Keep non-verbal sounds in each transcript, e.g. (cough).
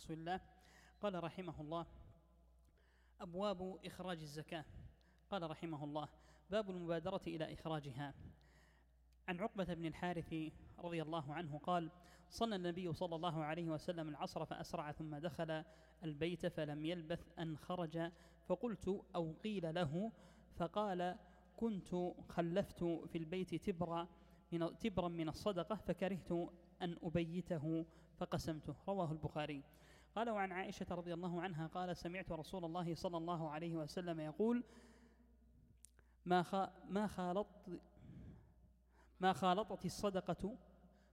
رسول الله. قال رحمه الله أبواب إخراج الزكاة. قال رحمه الله باب المبادرة إلى إخراجها. عن عقبة بن الحارث رضي الله عنه قال صلى النبي صلى الله عليه وسلم العصر فأسرع ثم دخل البيت فلم يلبث أن خرج فقلت أو قيل له فقال كنت خلفت في البيت تبرا من تبرا من الصدقة فكرهت أن أبيته فقسمته. رواه البخاري. قال وعن عائشة رضي الله عنها قال سمعت رسول الله صلى الله عليه وسلم يقول ما ما خالطت ما خالطت الصدقة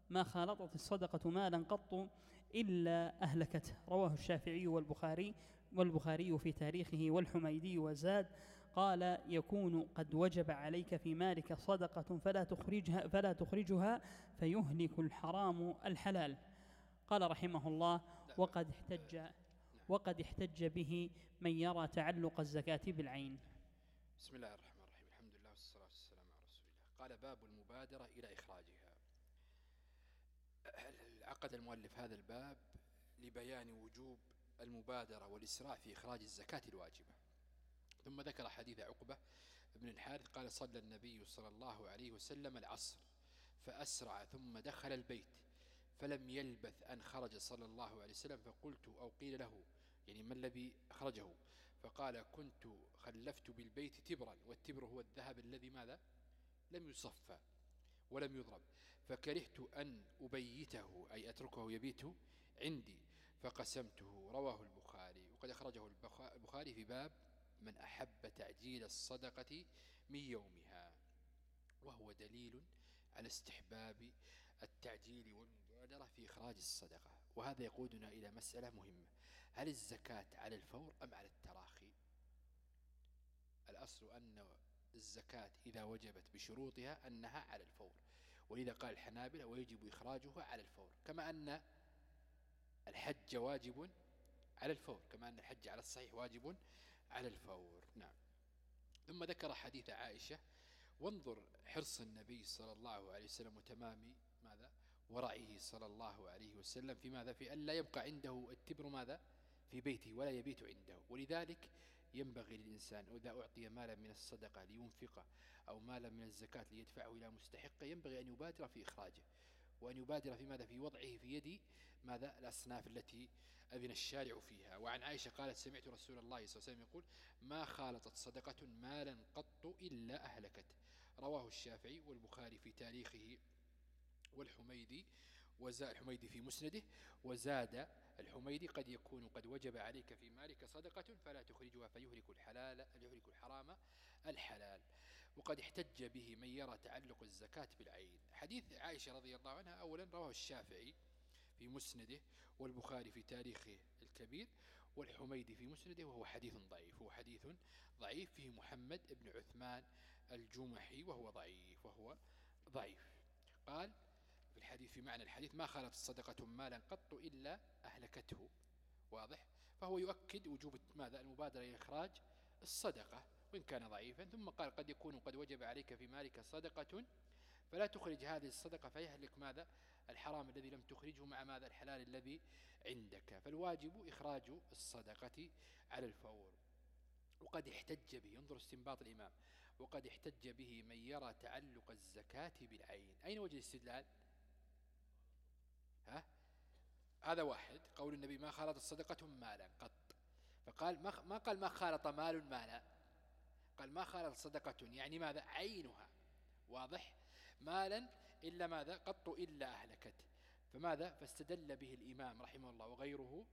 ما خالطت الصدقة مالا قط إلا أهلكته. رواه الشافعي والبخاري والبخاري في تاريخه والحميدي وزاد قال يكون قد وجب عليك في مالك صدقة فلا تخرجها فلا تخرجها فيهلك الحرام الحلال. قال رحمه الله وقد احتج وقد احتج به من يرى تعلق الزكاة بالعين. بسم الله الرحمن الرحيم. الحمد لله والصلاة والسلام على رسول الله. قال باب المبادرة إلى إخراجها. عقد المؤلف هذا الباب لبيان وجوب المبادرة والإسراع في إخراج الزكاة الواجبة. ثم ذكر حديث عقبة بن الحارث قال صلى النبي صلى الله عليه وسلم العصر فأسرع ثم دخل البيت. فلم يلبث أن خرج صلى الله عليه وسلم فقلت أو قيل له يعني ما الذي أخرجه فقال كنت خلفت بالبيت تبرا والتبر هو الذهب الذي ماذا؟ لم يصفى ولم يضرب. فكرهت أن أبيته أي أتركه يبيت عندي. فقسمته رواه البخاري. وقد أخرجه البخاري في باب من أحب تعجيل الصدقة من يومها وهو دليل على استحباب التعجيل والمبادرة في إخراج الصدقة وهذا يقودنا إلى مسألة مهمة. هل الزكاة على الفور أم على التراخي؟ الأصل أن الزكاة إذا وجبت بشروطها أنها على الفور. ولذا قال الحنابلة ويجب إخراجها على الفور كما أن الحج واجب على الفور كما أن الحج على الصحيح واجب على الفور. نعم. ثم ذكر حديث عائشة وانظر حرص النبي صلى الله عليه وسلم وتمام ورعه صلى الله عليه وسلم في ماذا؟ في أن لا يبقى عنده التبر ماذا؟ في بيته ولا يبيت عنده. ولذلك ينبغي للإنسان إذا أعطي مالا من الصدقة لينفقه أو مالا من الزكاة ليدفعه إلى مستحقه ينبغي أن يبادر في إخراجه. وأن يبادر في ماذا؟ في وضعه في يد ماذا؟ الأصناف التي أذن الشارع فيها. وعن عائشة قالت سمعت رسول الله صلى الله عليه وسلم يقول ما خالطت صدقة مالا قط إلا أهلكت. رواه الشافعي والبخاري في تاريخه والحميدي وزاد الحميدي في مسنده وزاد الحميدي قد يكون قد وجب عليك في مالك صدقة فلا تخرجها فيهلك الحلال يهلك الحرام الحلال. وقد احتج به من يرى تعلق الزكاة بالعين. حديث عائشة رضي الله عنها أولا رواه الشافعي في مسنده والبخاري في تاريخه الكبير والحميدي في مسنده وهو حديث ضعيف. هو حديث ضعيف فيه محمد بن عثمان الجمحي وهو ضعيف وهو ضعيف. قال في الحديث في معنى الحديث ما خالت الصدقة مالا قط إلا أهلكته. واضح؟ فهو يؤكد وجوب ماذا؟ المبادرة إلى إخراج الصدقة وإن كان ضعيفا. ثم قال قد يكون قد وجب عليك في مالك صدقة فلا تخرج هذه الصدقة فيهلك ماذا؟ الحرام الذي لم تخرجه مع ماذا؟ الحلال الذي عندك. فالواجب إخراج الصدقة على الفور. وقد احتج به انظر استنباط الإمام وقد احتج به من يرى تعلق الزكاة بالعين. أين وجد الاستدلال؟ هذا واحد. قول النبي ما خالط الصدقة مالا قط. فقال ما ما قال ما خالط مال مالا. قال ما خالط صدقة يعني ماذا؟ عينها. واضح؟ مالا إلا ماذا؟ قط إلا أهلكت. فماذا؟ فاستدل به الإمام رحمه الله وغيره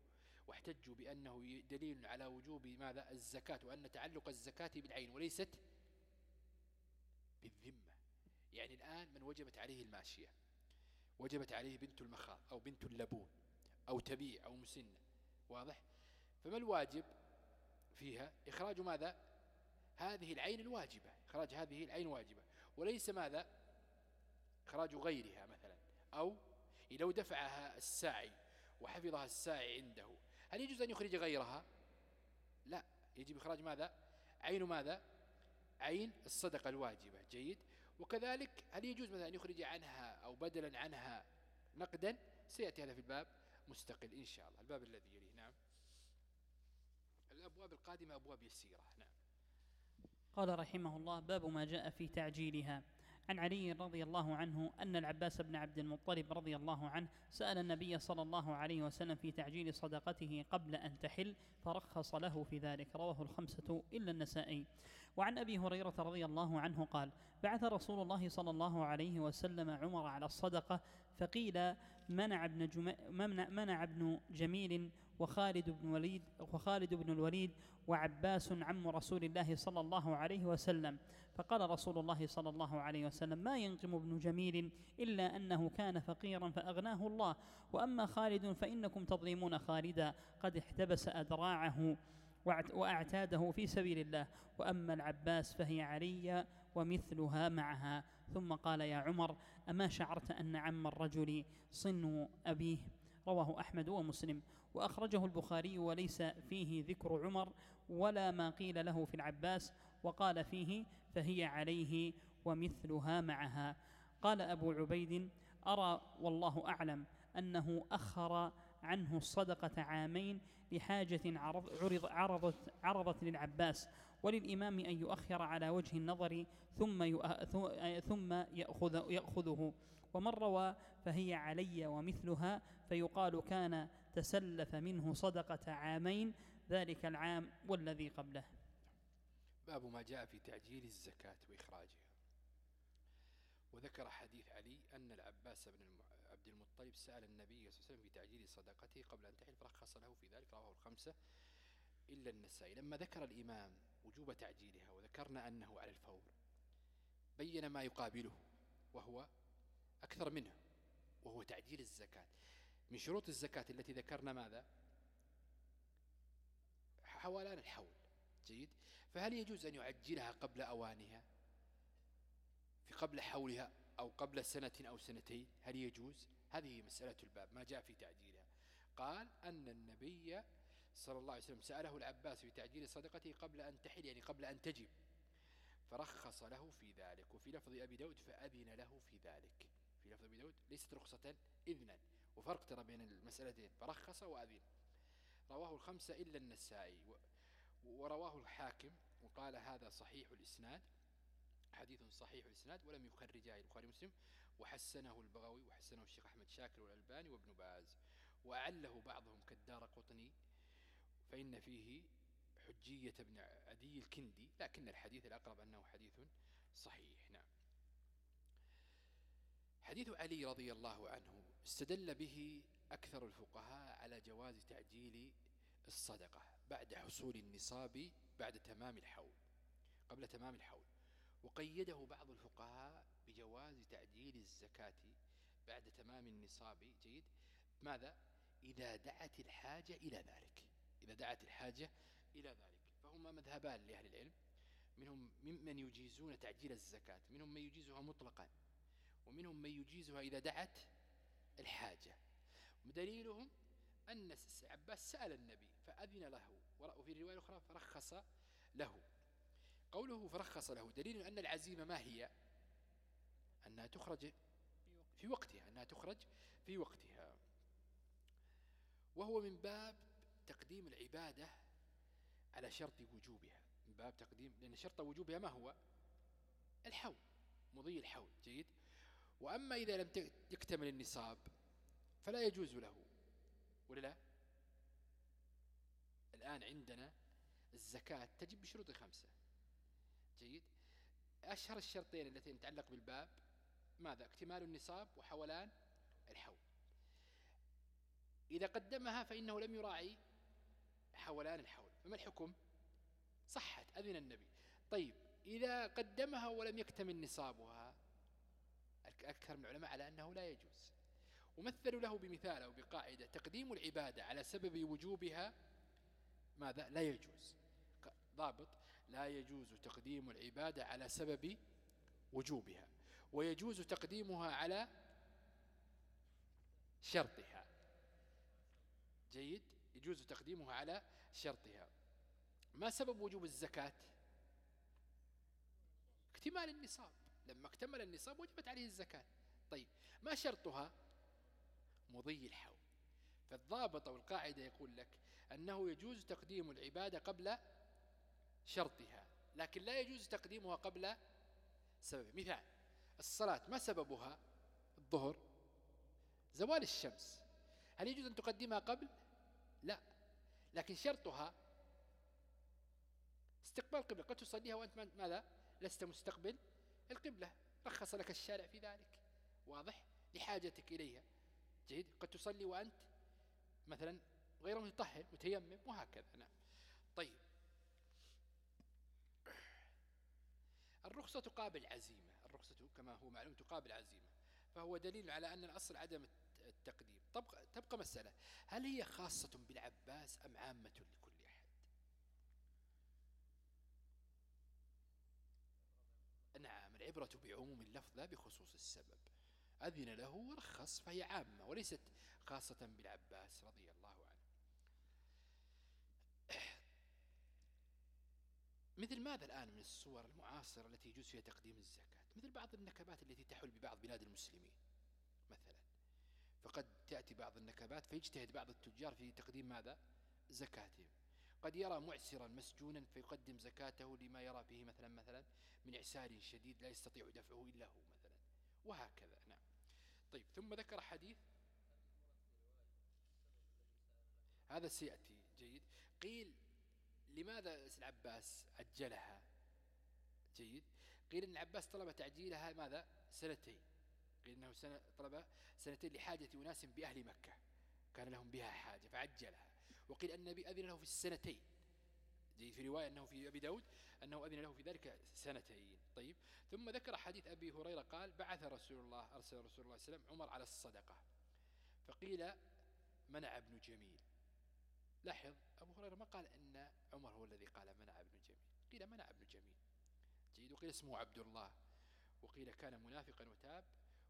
واحتجوا بأنه دليل على وجوب ماذا؟ الزكاة وأن تعلق الزكاة بالعين وليست بالذمة. يعني الآن من وجبت عليه الماشية. وجبت عليه بنت المخاض أو بنت اللبون. أو تبيع أو مسنة واضح؟ فما الواجب فيها؟ إخراج ماذا؟ هذه العين الواجبة. إخراج هذه العين واجبة. وليس ماذا؟ إخراج غيرها مثلا. أو لو دفعها الساعي وحفظها الساعي عنده هل يجوز أن يخرج غيرها؟ لا. يجب إخراج ماذا؟ عين ماذا؟ عين الصدقة الواجبة. جيد. وكذلك هل يجوز مثلا أن يخرج عنها أو بدلا عنها نقدا؟ سيأتي هذا في الباب. مستقل إن شاء الله. الباب الذي يليه نعم. الأبواب القادمة أبواب يسيرة نعم. قال رحمه الله باب ما جاء في تعجيلها. عن علي رضي الله عنه أن العباس بن عبد المطلب رضي الله عنه سأل النبي صلى الله عليه وسلم في تعجيل صدقته قبل أن تحل فرخص له في ذلك. رواه الخمسة إلا النسائي. وعن أبي هريرة رضي الله عنه قال بعث رسول الله صلى الله عليه وسلم عمر على الصدقة فقيل منع ابن, منع ابن جميل وخالد بن وليد وخالد بن الوليد وعباس عم رسول الله صلى الله عليه وسلم. فقال رسول الله صلى الله عليه وسلم ما ينقم ابن جميل إلا أنه كان فقيرا فأغناه الله. وأما خالد فإنكم تظلمون خالدا. قد احتبس أدراعه وأعتاده في سبيل الله. وأما العباس فهي علي ومثلها معها. ثم قال يا عمر أما شعرت أن عم الرجل صن أبيه رواه أحمد ومسلم. وأخرجه البخاري وليس فيه ذكر عمر ولا ما قيل له في العباس وقال فيه فهي عليه ومثلها معها. قال أبو عبيد أرى والله أعلم أنه أخر عنه الصدقة عامين لحاجة عرض عرضت, عرضت للعباس. وللإمام أن يؤخر على وجه النظر ثم ثم يأخذ يأخذه. ومن روى فهي علي ومثلها فيقال كان تسلف منه صدقة عامين ذلك العام والذي قبله. باب ما جاء في تعجيل الزكاة وإخراجها. وذكر حديث علي أن العباس بن عبد المطلب سأل النبي صلى الله عليه وسلم في تعجيل صدقته قبل أن تحل فرخص له في ذلك رواه الخمسة. إلا النسائي لما ذكر الإمام وجوب تعجيلها وذكرنا أنه على الفور بين ما يقابله وهو أكثر منه وهو تعجيل الزكاة. من شروط الزكاة التي ذكرنا ماذا؟ حوالان الحول. جيد؟ فهل يجوز أن يعجلها قبل أوانها؟ في قبل حولها أو قبل سنة أو سنتين؟ هل يجوز؟ هذه مسألة الباب ما جاء في تعجيلها. قال أن النبي صلى الله عليه وسلم سأله العباس في تعجيل صدقته قبل أن تحل يعني قبل أن تجب. فرخص له في ذلك وفي لفظ أبي داود فأذن له في ذلك. في لفظ أبي داود ليست رخصة إذنا. وفرق ترى بين المسألتين فرخص وأذن. رواه الخمسة إلا النسائي. ورواه الحاكم وقال هذا صحيح الإسناد حديث صحيح الإسناد ولم يخرجاه البخاري ومسلم. وحسنه البغوي وحسنه الشيخ أحمد شاكر والألباني وابن باز. وأعله بعضهم كالدار قطني. فإن فيه حجية ابن عدي الكندي لكن الحديث الأقرب أنه حديث صحيح. نعم. حديث علي رضي الله عنه استدل به أكثر الفقهاء على جواز تعجيل الصدقة بعد حصول النصاب بعد تمام الحول قبل تمام الحول. وقيده بعض الفقهاء بجواز تعجيل الزكاة بعد تمام النصاب. جيد. ماذا؟ إذا دعت الحاجة إلى ذلك. إذا دعت الحاجة إلى ذلك. فهما مذهبان لأهل العلم. منهم ممن يجيزون تعجيل الزكاة منهم من يجيزها مطلقا ومنهم من يجيزها إذا دعت الحاجة. ودليلهم أن عباس سأل النبي فأذن له وفي الرواية الأخرى فرخص له. قوله فرخص له دليل أن العزيمة ما هي؟ أنها تخرج في وقتها أنها تخرج في وقتها. وهو من باب تقديم العبادة على شرط وجوبها. من باب تقديم لأن شرط وجوبها ما هو؟ الحول مضي الحول جيد؟ وأما إذا لم يكتمل النصاب فلا يجوز له ولا لا؟ الآن عندنا الزكاة تجب بشروط خمسة. جيد؟ أشهر الشرطين التي تتعلق بالباب ماذا؟ اكتمال النصاب وحولان الحول. إذا قدمها فإنه لم يراعي حولان الحول فما الحكم؟ صحت أذن النبي. طيب إذا قدمها ولم يكتمل نصابها أكثر من العلماء على أنه لا يجوز. ومثلوا له بمثال أو بقاعدة تقديم العبادة على سبب وجوبها ماذا؟ لا يجوز. ضابط لا يجوز تقديم العبادة على سبب وجوبها ويجوز تقديمها على شرطها. جيد؟ يجوز تقديمها على شرطها. ما سبب وجوب الزكاة؟ اكتمال النصاب. لما اكتمل النصاب وجبت عليه الزكاة. طيب ما شرطها؟ مضي الحول. فالضابط أو القاعدة يقول لك أنه يجوز تقديم العبادة قبل شرطها لكن لا يجوز تقديمها قبل سبب مثال الصلاة ما سببها؟ الظهر. زوال الشمس. هل يجوز أن تقدمها قبل؟ لا. لكن شرطها استقبال القبلة قد تصليها وأنت ماذا؟ لست مستقبل القبلة. رخص لك الشارع في ذلك. واضح؟ لحاجتك إليها. جيد. قد تصلي وأنت مثلا غير متطهر متيمم وهكذا. نعم. طيب. الرخصة تقابل عزيمة. الرخصة كما هو معلوم تقابل عزيمة. فهو دليل على أن الأصل عدم التقديم. تبقى, تبقى مسألة. هل هي خاصة بالعباس أم عامة لكل أحد؟ نعم العبرة بعموم اللفظ لا بخصوص السبب. أذن له ورخص فهي عامة وليست خاصة بالعباس رضي الله عنه. (clears throat) مثل ماذا الآن من الصور المعاصرة التي يجوز فيها تقديم الزكاة؟ مثل بعض النكبات التي تحل ببعض بلاد المسلمين مثلا. فقد تأتي بعض النكبات فيجتهد بعض التجار في تقديم ماذا؟ زكاتهم. قد يرى معسرا مسجونا فيقدم زكاته لما يرى فيه مثلا مثلا من إعسار شديد لا يستطيع دفعه إلا هو مثلا. وهكذا نعم. طيب ثم ذكر حديث. هذا سيأتي جيد. قيل لماذا العباس عجلها؟ جيد. قيل أن العباس طلب تعجيلها ماذا؟ سنتين. قيل أنه سنة طلب سنتين لحاجة أناس بأهل مكة. كان لهم بها حاجة فعجلها. وقيل أن النبي أذن له في السنتين. في رواية أنه في أبي داود أنه أذن له في ذلك سنتين. طيب. ثم ذكر حديث أبي هريرة قال بعث رسول الله أرسل رسول الله عليه وسلم عمر على الصدقة. فقيل منع ابن جميل. لاحظ أبو هريرة ما قال أن عمر هو الذي قال منع ابن جميل. قيل منع ابن جميل. جيد. وقيل اسمه عبد الله. وقيل كان منافقا وتاب.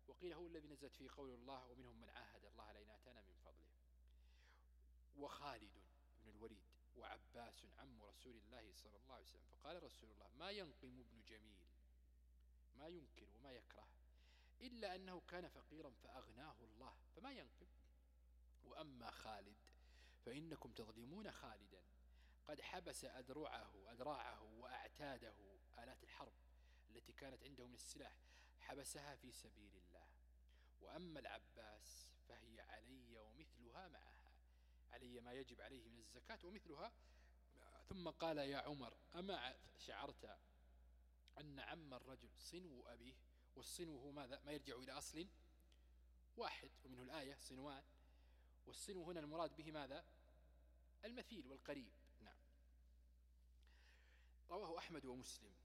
وقيل هو الذي نزلت فيه قول الله ومنهم من عاهد الله لئن آتانا من فضله. وخالد بن الوليد وعباس عم رسول الله صلى الله عليه وسلم. فقال رسول الله ما ينقم ابن جميل ما ينكر وما يكره إلا أنه كان فقيرا فأغناه الله فما ينقم. وأما خالد فإنكم تظلمون خالدا. قد حبس أدرعه أدراعه وأعتاده آلات الحرب التي كانت عنده من السلاح. حبسها في سبيل الله. وأما العباس فهي علي ومثلها معها. علي ما يجب عليه من الزكاة ومثلها. ثم قال يا عمر أما شعرت أن عم الرجل صنو أبيه والصنو هو ماذا؟ ما يرجع إلى أصل واحد ومنه الآية صنوان. والصنو هنا المراد به ماذا؟ المثيل والقريب. نعم. رواه أحمد ومسلم.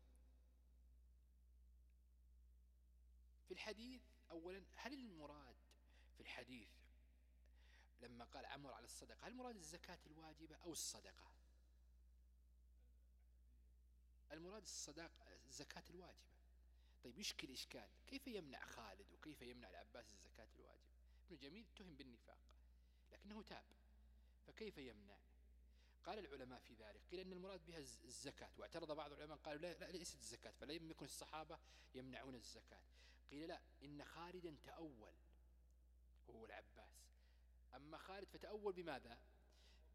في الحديث أولا هل المراد في الحديث لما قال عمر على الصدقة هل المراد الزكاة الواجبة أو الصدقة؟ المراد الصدقة الزكاة الواجبة. طيب يشكل إشكال؟ كيف يمنع خالد وكيف يمنع العباس الزكاة الواجبة؟ ابن جميل اتهم بالنفاق لكنه تاب. فكيف يمنع؟ قال العلماء في ذلك قيل أن المراد بها الزكاة. واعترض بعض العلماء قالوا لا, لا ليست الزكاة فلم يكن الصحابة يمنعون الزكاة. قيل لا إن خالدا تأول وهو العباس. أما خالد فتأول بماذا؟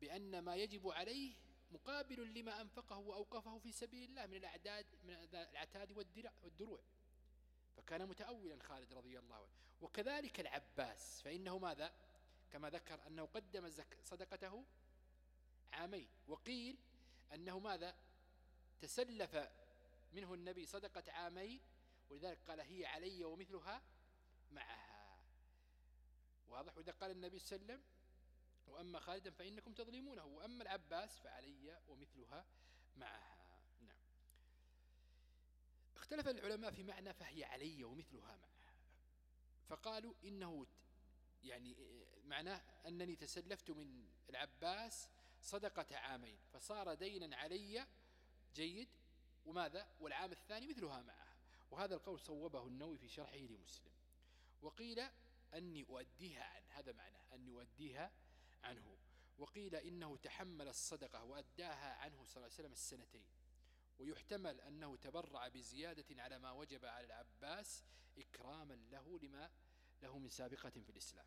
بأن ما يجب عليه مقابل لما أنفقه وأوقفه في سبيل الله من الأعداد من العتاد والدروع. فكان متأولا خالد رضي الله عنه. وكذلك العباس فإنه ماذا؟ كما ذكر أنه قدم صدقته عامين. وقيل أنه ماذا؟ تسلف منه النبي صدقة عامين ولذلك قال هي علي ومثلها معها. واضح؟ وإذا قال النبي صلى الله عليه وسلم وأما خالدا فإنكم تظلمونه. وأما العباس فعلي ومثلها معها. نعم. اختلف العلماء في معنى فهي علي ومثلها معها. فقالوا إنه يعني معناه أنني تسلفت من العباس صدقة عامين فصار دينا علي جيد وماذا؟ والعام الثاني مثلها معها. وهذا القول صوبه النووي في شرحه لمسلم. وقيل أني أؤديها عنه هذا معناه أني أؤديها عنه. وقيل إنه تحمل الصدقة وأداها عنه صلى الله عليه وسلم السنتين. ويحتمل أنه تبرع بزيادة على ما وجب على العباس إكراما له لما له من سابقة في الإسلام.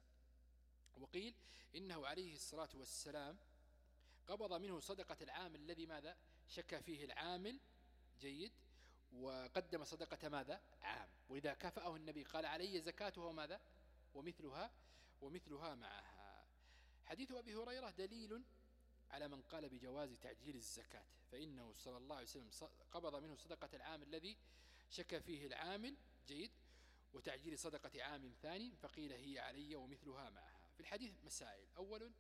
وقيل إنه عليه الصلاة والسلام قبض منه صدقة العام الذي ماذا؟ شك فيه العامل جيد وقدم صدقة ماذا؟ عام. وإذا كفأه النبي قال علي زكاتها وماذا؟ ومثلها ومثلها معها. حديث أبي هريرة دليل على من قال بجواز تعجيل الزكاة فإنه صلى الله عليه وسلم قبض منه صدقة العام الذي شك فيه العامل جيد. وتعجيل صدقة عام ثاني فقيل هي علي ومثلها معها. في الحديث مسائل. أول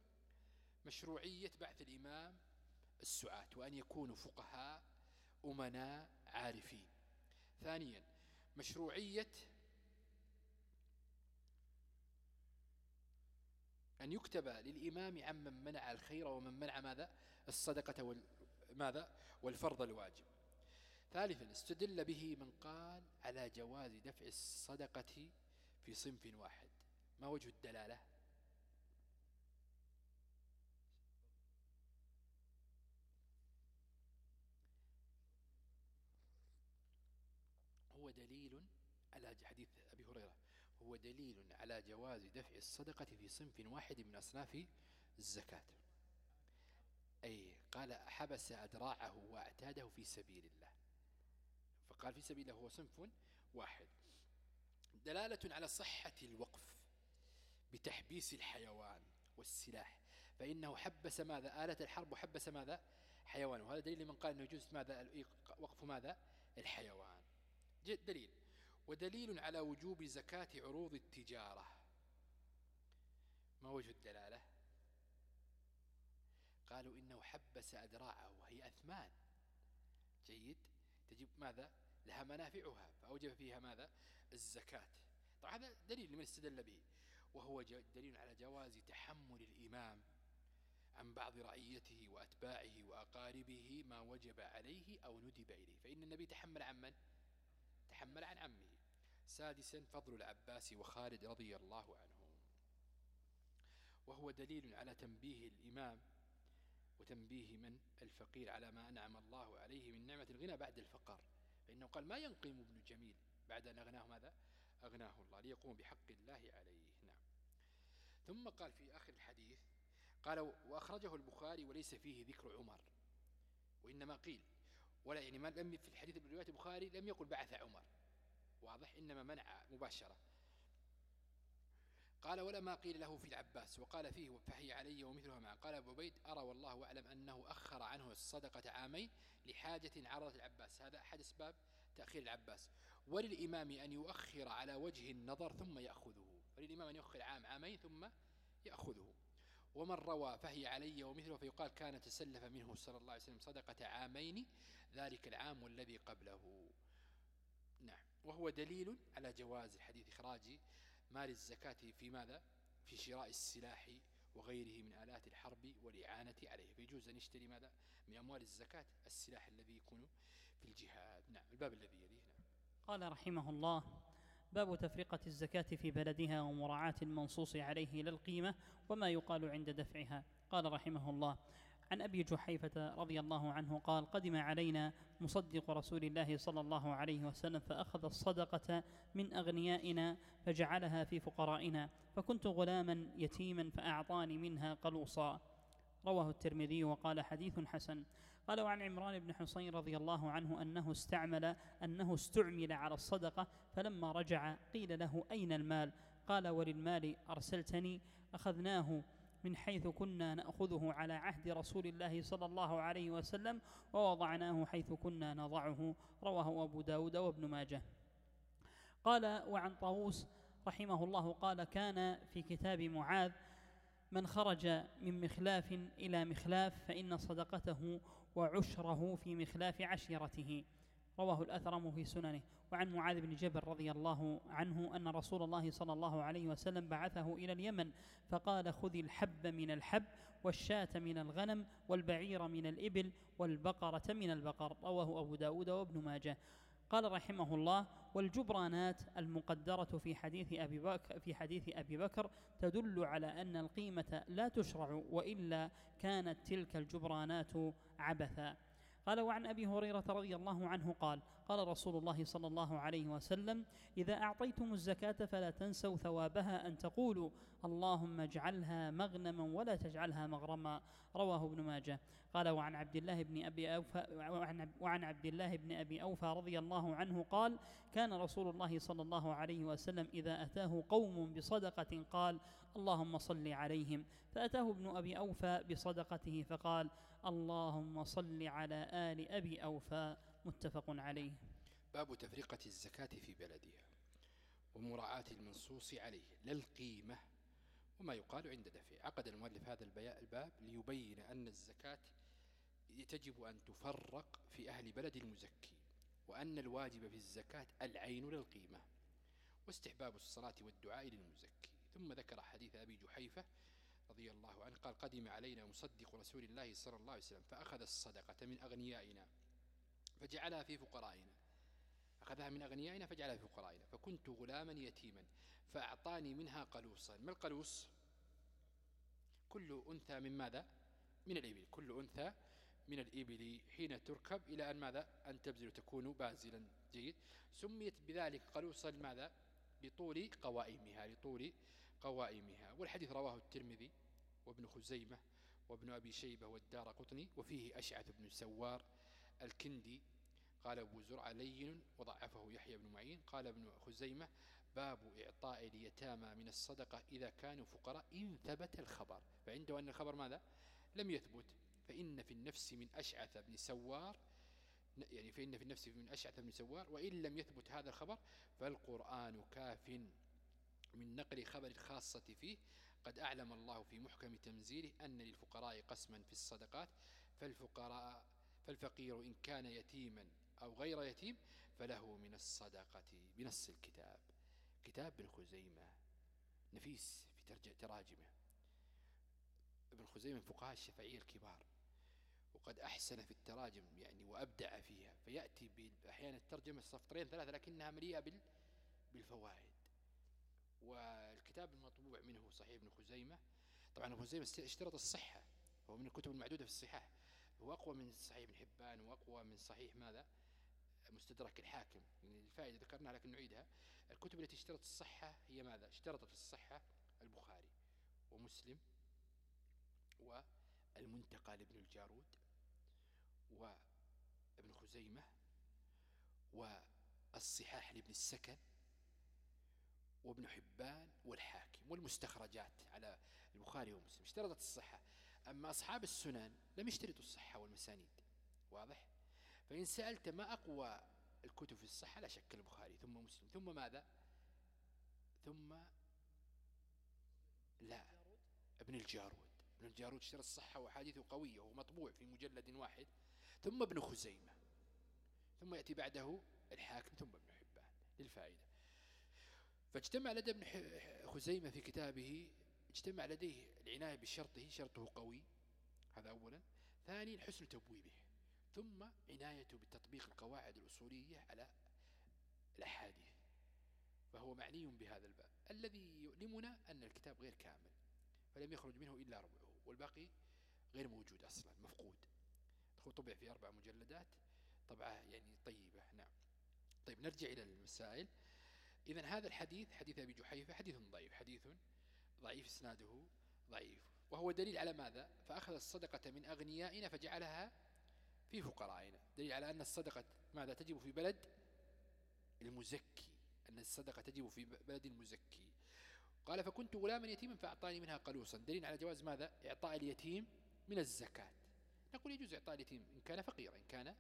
مشروعية بعث الإمام السعاة وأن يكونوا فقهاء أمناء عارفين. ثانيا مشروعية أن يكتب للإمام عمن منع الخير ومن منع ماذا؟ الصدقة وال... ماذا؟ والفرض الواجب. ثالثا استدل به من قال على جواز دفع الصدقة في صنف واحد. ما وجه الدلالة هو دليل على حديث أبي هريرة هو دليل على جواز دفع الصدقة في صنف واحد من أصناف الزكاة. أي قال حبس أدراعه وأعتاده في سبيل الله. فقال في سبيل الله هو صنف واحد. دلالة على صحة الوقف بتحبيس الحيوان والسلاح. فإنه حبس ماذا؟ آلة الحرب وحبس ماذا؟ حيوان وهذا دليل من قال أنه يجوز ماذا؟ وقف ماذا؟ الحيوان. دليل. ودليل على وجوب زكاة عروض التجارة. ما وجه الدلالة؟ قالوا إنه حبس أدراعه وهي أثمان. جيد. تجيب ماذا؟ لها منافعها. فأوجب فيها ماذا؟ الزكاة. طبعا هذا دليل من استدل به وهو دليل على جواز تحمل الإمام عن بعض رعيته وأتباعه وأقاربه ما وجب عليه أو ندب إليه. فإن النبي تحمل عن من؟ تحمل عن عمه. سادسا فضل العباس وخالد رضي الله عنهم. وهو دليل على تنبيه الإمام وتنبيه من؟ الفقير على ما أنعم الله عليه من نعمة الغنى بعد الفقر. فإنه قال ما ينقم ابن جميل بعد أن أغناه ماذا؟ أغناه الله ليقوم بحق الله عليه. نعم. ثم قال في آخر الحديث قال وأخرجه البخاري وليس فيه ذكر عمر. وإنما قيل ولا يعني ما لم في الحديث برواية البخاري لم يقل بعث عمر. واضح إنما منع مباشرة. قال ولا ما قيل له في العباس وقال فيه فهي علي ومثلها معه قال أبو بيت أرى والله أعلم أنه أخر عنه الصدقة عامين لحاجة عرضت العباس. هذا أحد أسباب تأخير العباس. وللإمام أن يؤخر على وجه النظر ثم يأخذه. وللإمام أن يؤخر عام عامين ثم يأخذه. ومن روى فهي علي ومثله فيقال كان تسلف منه صلى الله عليه وسلم صدقة عامين ذلك العام والذي قبله. وهو دليل على جواز الحديث إخراج مال الزكاة في ماذا؟ في شراء السلاح وغيره من آلات الحرب والإعانة عليه. فيجوز أن يشتري ماذا؟ من أموال الزكاة السلاح الذي يكون في الجهاد. نعم الباب الذي يليه. نعم. قال رحمه الله باب تفرقة الزكاة في بلدها ومراعاة المنصوص عليه للقيمة وما يقال عند دفعها. قال رحمه الله عن أبي جحيفة رضي الله عنه قال قدم علينا مصدق رسول الله صلى الله عليه وسلم فأخذ الصدقة من أغنيائنا فجعلها في فقرائنا فكنت غلاما يتيما فأعطاني منها قلوصا. رواه الترمذي وقال حديث حسن. قال وعن عمران بن حصين رضي الله عنه أنه استعمل أنه استعمل على الصدقة فلما رجع قيل له أين المال؟ قال وللمال أرسلتني أخذناه من حيث كنا نأخذه على عهد رسول الله صلى الله عليه وسلم ووضعناه حيث كنا نضعه رواه أبو داود وابن ماجه. قال وعن طاووس رحمه الله قال كان في كتاب معاذ من خرج من مخلاف إلى مخلاف فإن صدقته وعشره في مخلاف عشيرته رواه الأثرم في سننه. وعن معاذ بن جبل رضي الله عنه أن رسول الله صلى الله عليه وسلم بعثه إلى اليمن فقال خذ الحب من الحب والشاة من الغنم والبعير من الإبل والبقرة من البقر. رواه أبو داود وابن ماجه. قال رحمه الله والجبرانات المقدرة في حديث أبي بكر في حديث أبي بكر تدل على أن القيمة لا تشرع وإلا كانت تلك الجبرانات عبثا. قال وعن أبي هريرة رضي الله عنه قال قال رسول الله صلى الله عليه وسلم إذا أعطيتم الزكاة فلا تنسوا ثوابها أن تقولوا اللهم اجعلها مغنما ولا تجعلها مغرما. رواه ابن ماجه. قال وعن عبد الله بن أبي أوفى وعن عبد الله بن أبي أوفى رضي الله عنه قال كان رسول الله صلى الله عليه وسلم إذا أتاه قوم بصدقة قال اللهم صل عليهم. فأتاه ابن أبي أوفى بصدقته فقال اللهم صل على آل أبي أوفى متفق عليه. باب تفرقة الزكاة في بلدها ومراعاة المنصوص عليه لا القيمة وما يقال عند دفعه عقد المؤلف هذا الباب ليبين أن الزكاة تجب أن تفرق في أهل بلد المزكي وأن الواجب في الزكاة العين للقيمة واستحباب الصلاة والدعاء للمزكي. ثم ذكر حديث أبي جحيفة رضي الله عنه قال قدم علينا مصدق رسول الله صلى الله عليه وسلم فأخذ الصدقة من أغنيائنا فجعلها في فقرائنا. أخذها من أغنيائنا فجعلها في فقرائنا. فكنت غلاما يتيما فأعطاني منها قلوصا. ما القلوص؟ كل أنثى من ماذا؟ من الإبل. كل أنثى من الإبل. حين تركب إلى أن ماذا؟ أن تبذل تكون بازلا. جيد. سميت بذلك قلوصا ماذا لطول قوائمها لطول قوائمها. والحديث رواه الترمذي وابن خزيمة وابن أبي شيبة والدارقطني وفيه أشعث بن سوار الكندي قال أبو زرعة لين وضعفه يحيى بن معين قال ابن خزيمة باب إعطاء اليتامى من الصدقة إذا كانوا فقراء إن ثبت الخبر فعنده أن الخبر ماذا؟ لم يثبت. فإن في النفس من أشعث بن سوار يعني فإن في النفس من أشعث بن سوار وإن لم يثبت هذا الخبر فالقرآن كاف. من نقل خبر الخاصة فيه قد أعلم الله في محكم تنزيله أن للفقراء قسما في الصدقات فالفقراء فالفقير إن كان يتيما أو غير يتيم فله من الصدقة بنص الكتاب. كتاب ابن خزيمة نفيس في تراجمة. ابن خزيمة فقهاء الشفعية الكبار. وقد أحسن في التراجم يعني وأبدع فيها فيأتي أحيانا الترجمة صفطرين ثلاثة لكنها مليئة بالفوائد. والكتاب المطبوع منه صحيح ابن خزيمة. طبعا ابن خزيمة اشترط الصحة هو من الكتب المعدودة في الصحاح. هو أقوى من صحيح ابن حبان وأقوى من صحيح ماذا؟ مستدرك الحاكم. يعني الفائدة ذكرناها لكن نعيدها. الكتب التي اشترطت الصحة هي ماذا؟ اشترطت الصحة البخاري ومسلم والمنتقى لابن الجارود وابن خزيمة والصحاح لابن السكن. وابن حبان والحاكم والمستخرجات على البخاري ومسلم. اشترطت الصحة. أما أصحاب السنن لم يشترطوا الصحة والمسانيد. واضح؟ فإن سألت ما أقوى الكتب في الصحة لا شك البخاري ثم مسلم. ثم ماذا؟ ثم لا ابن الجارود. ابن الجارود اشترى الصحة وحديثه قوية ومطبوع في مجلد واحد. ثم ابن خزيمة. ثم يأتي بعده الحاكم ثم ابن حبان. للفائدة. فاجتمع لدى ابن خزيمة في كتابه اجتمع لديه العناية بشرطه شرطه قوي هذا أولا. ثانيا حسن تبويبه ثم عنايته بتطبيق القواعد الأصولية على الأحاديث. فهو معني بهذا الباب. الذي يؤلمنا أن الكتاب غير كامل فلم يخرج منه إلا ربعه والباقي غير موجود أصلا مفقود. طبع في أربع مجلدات طبعة يعني طيبة. نعم. طيب نرجع إلى المسائل. إذا هذا الحديث حديث أبي جحيفة حديث ضعيف حديث ضعيف إسناده ضعيف. وهو دليل على ماذا؟ فأخذ الصدقة من أغنيائنا فجعلها في فقرائنا. دليل على أن الصدقة ماذا؟ تجب في بلد المزكي. أن الصدقة تجب في بلد المزكي. قال فكنت غلاما يتيما فأعطاني منها قلوصا. دليل على جواز ماذا؟ إعطاء اليتيم من الزكاة. نقول يجوز إعطاء اليتيم إن كان فقيرا إن كان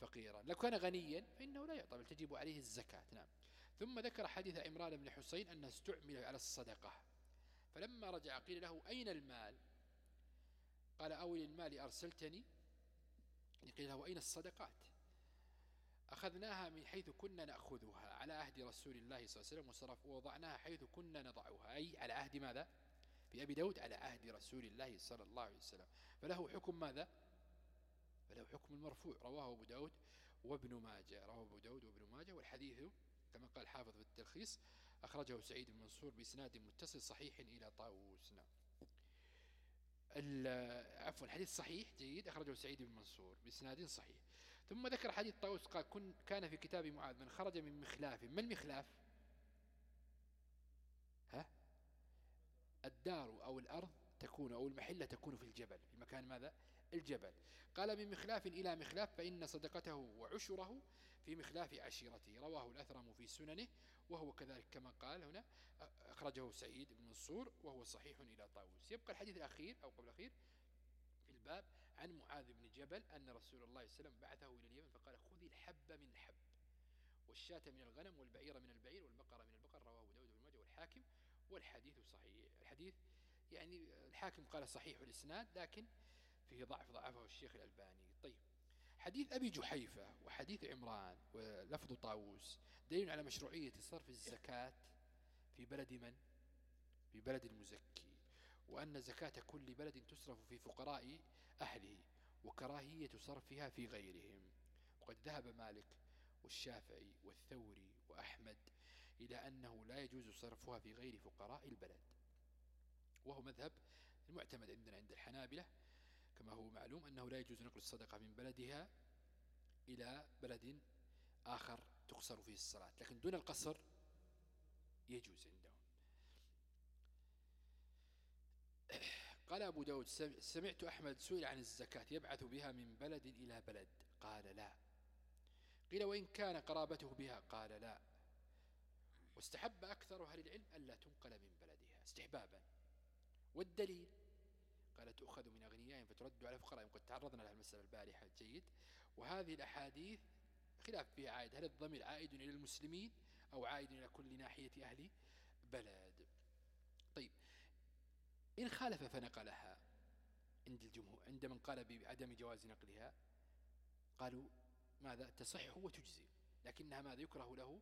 فقيرا. لو كان غنيا فإنه لا يعطى بل تجب عليه الزكاة. نعم. ثم ذكر حديث عمران بن حسين أنه استعمل على الصدقة. فلما رجع قيل له أين المال؟ قال أول المال أرسلتني؟ قيل له أين الصدقات؟ أخذناها من حيث كنا نأخذها على عهد رسول الله صلى الله عليه وسلم ووضعناها حيث كنا نضعها. أي على عهد ماذا؟ في أبي داود على عهد رسول الله صلى الله عليه وسلم. فله حكم ماذا؟ فله حكم المرفوع رواه أبو داود وابن ماجه رواه أبو داود وابن ماجه والحديث كما قال حافظ في التلخيص أخرجه سعيد بن منصور بإسناد متصل صحيح إلى طاووس. نعم. عفوا الحديث صحيح جيد أخرجه سعيد بن منصور بإسناد صحيح. ثم ذكر حديث طاووس قال كن كان في كتاب معاذ من خرج من مخلاف ما المخلاف؟ ها؟ الدار أو الأرض تكون أو المحلة تكون في الجبل في مكان ماذا؟ الجبل. قال من مخلاف إلى مخلاف فإن صدقته وعشره في مخلاف عشيرته. رواه الأثرم في سننه وهو كذلك كما قال هنا أخرجه سعيد بن منصور وهو صحيح إلى طاووس. يبقى الحديث الأخير أو قبل الأخير في الباب عن معاذ بن جبل أن رسول الله صلى الله عليه وسلم بعثه إلى اليمن فقال خذي الحب من الحب والشاة من الغنم والبعير من البعير والبقرة من البقر. رواه داود بن ماجه والحاكم والحديث صحيح. الحديث يعني الحاكم قال صحيح الإسناد لكن فيه ضعف ضعفه الشيخ الألباني. طيب حديث أبي جحيفة وحديث عمران ولفظ طاووس دليل على مشروعية صرف الزكاة في بلد من؟ في بلد المزكي. وأن زكاة كل بلد تصرف في فقراء أهله وكراهية صرفها في غيرهم. وقد ذهب مالك والشافعي والثوري وأحمد إلى أنه لا يجوز صرفها في غير فقراء البلد. وهو مذهب المعتمد عندنا عند الحنابلة كما هو معلوم أنه لا يجوز نقل الصدقة من بلدها إلى بلد آخر تقصر فيه الصلاة لكن دون القصر يجوز عندهم. قال أبو داود سمعت أحمد سئل عن الزكاة يبعث بها من بلد إلى بلد. قال لا. قيل وإن كان قرابته بها؟ قال لا. واستحب أكثر أهل العلم ألا تنقل من بلدها استحبابا. والدليل؟ قال تؤخذ من أغنيائهم فترد على فقراء. قد تعرضنا لها المسألة البارحة. جيد. وهذه الأحاديث خلاف فيها عائد. هل الضمير عائد إلى المسلمين أو عائد إلى كل ناحية أهل بلد؟ طيب. إن خالف فنقلها عند الجمهور عند من قال بعدم جواز نقلها قالوا ماذا؟ تصح وتجزي. لكنها ماذا؟ يكره له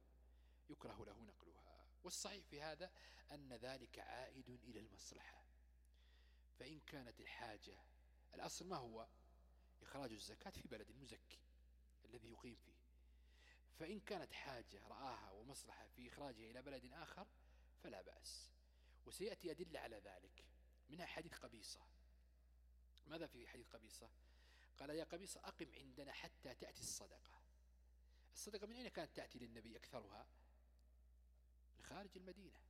يكره له نقلها. والصحيح في هذا أن ذلك عائد إلى المصلحة. فإن كانت الحاجة الأصل ما هو؟ إخراج الزكاة في بلد المزكي الذي يقيم فيه. فإن كانت حاجة رآها ومصلحة في إخراجها إلى بلد آخر فلا بأس. وسيأتي أدلة على ذلك منها حديث قبيصة. ماذا في حديث قبيصة؟ قال يا قبيصة أقم عندنا حتى تأتي الصدقة. الصدقة من أين كانت تأتي للنبي أكثرها؟ من خارج المدينة.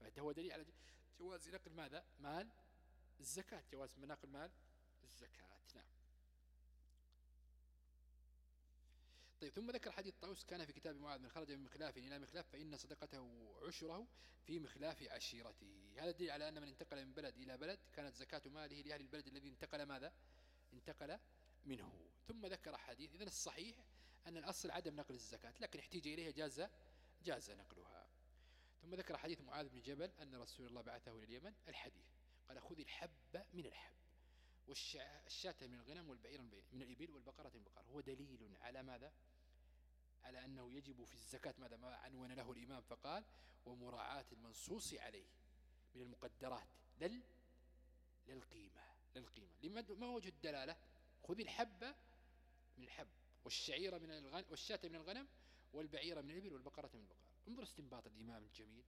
فهو دليل على جواز نقل ماذا؟ مال؟ الزكاة جواز مناقل مال الزكاة نعم. طيب ثم ذكر حديث طاووس كان في كتاب معاذ من خرج من مخلاف إلى مخلاف فإن صدقته عشره في مخلاف عشيرته. هذا دليل على أن من انتقل من بلد إلى بلد كانت زكاة ماله لأهل البلد الذي انتقل ماذا؟ انتقل منه. ثم ذكر حديث إذن الصحيح أن الأصل عدم نقل الزكاة لكن احتيج إليها جاز جاز نقلها. ثم ذكر حديث معاذ بن جبل أن رسول الله بعثه إلى اليمن الحديث. قال خذ الحب من الحب. والشاة من الغنم والبعير من الإبل والبقرة من البقر. هو دليل على ماذا؟ على أنه يجب في الزكاة ماذا؟ ما عنون له الإمام فقال ومراعاة المنصوص عليه من المقدرات. لل للقيمة للقيمة ما وجه الدلالة؟ خذ الحب من الحب. والشعير من الغنم والشاة من الغنم والبعير من الإبل والبقرة من البقر. انظر استنباط الإمام الجميل.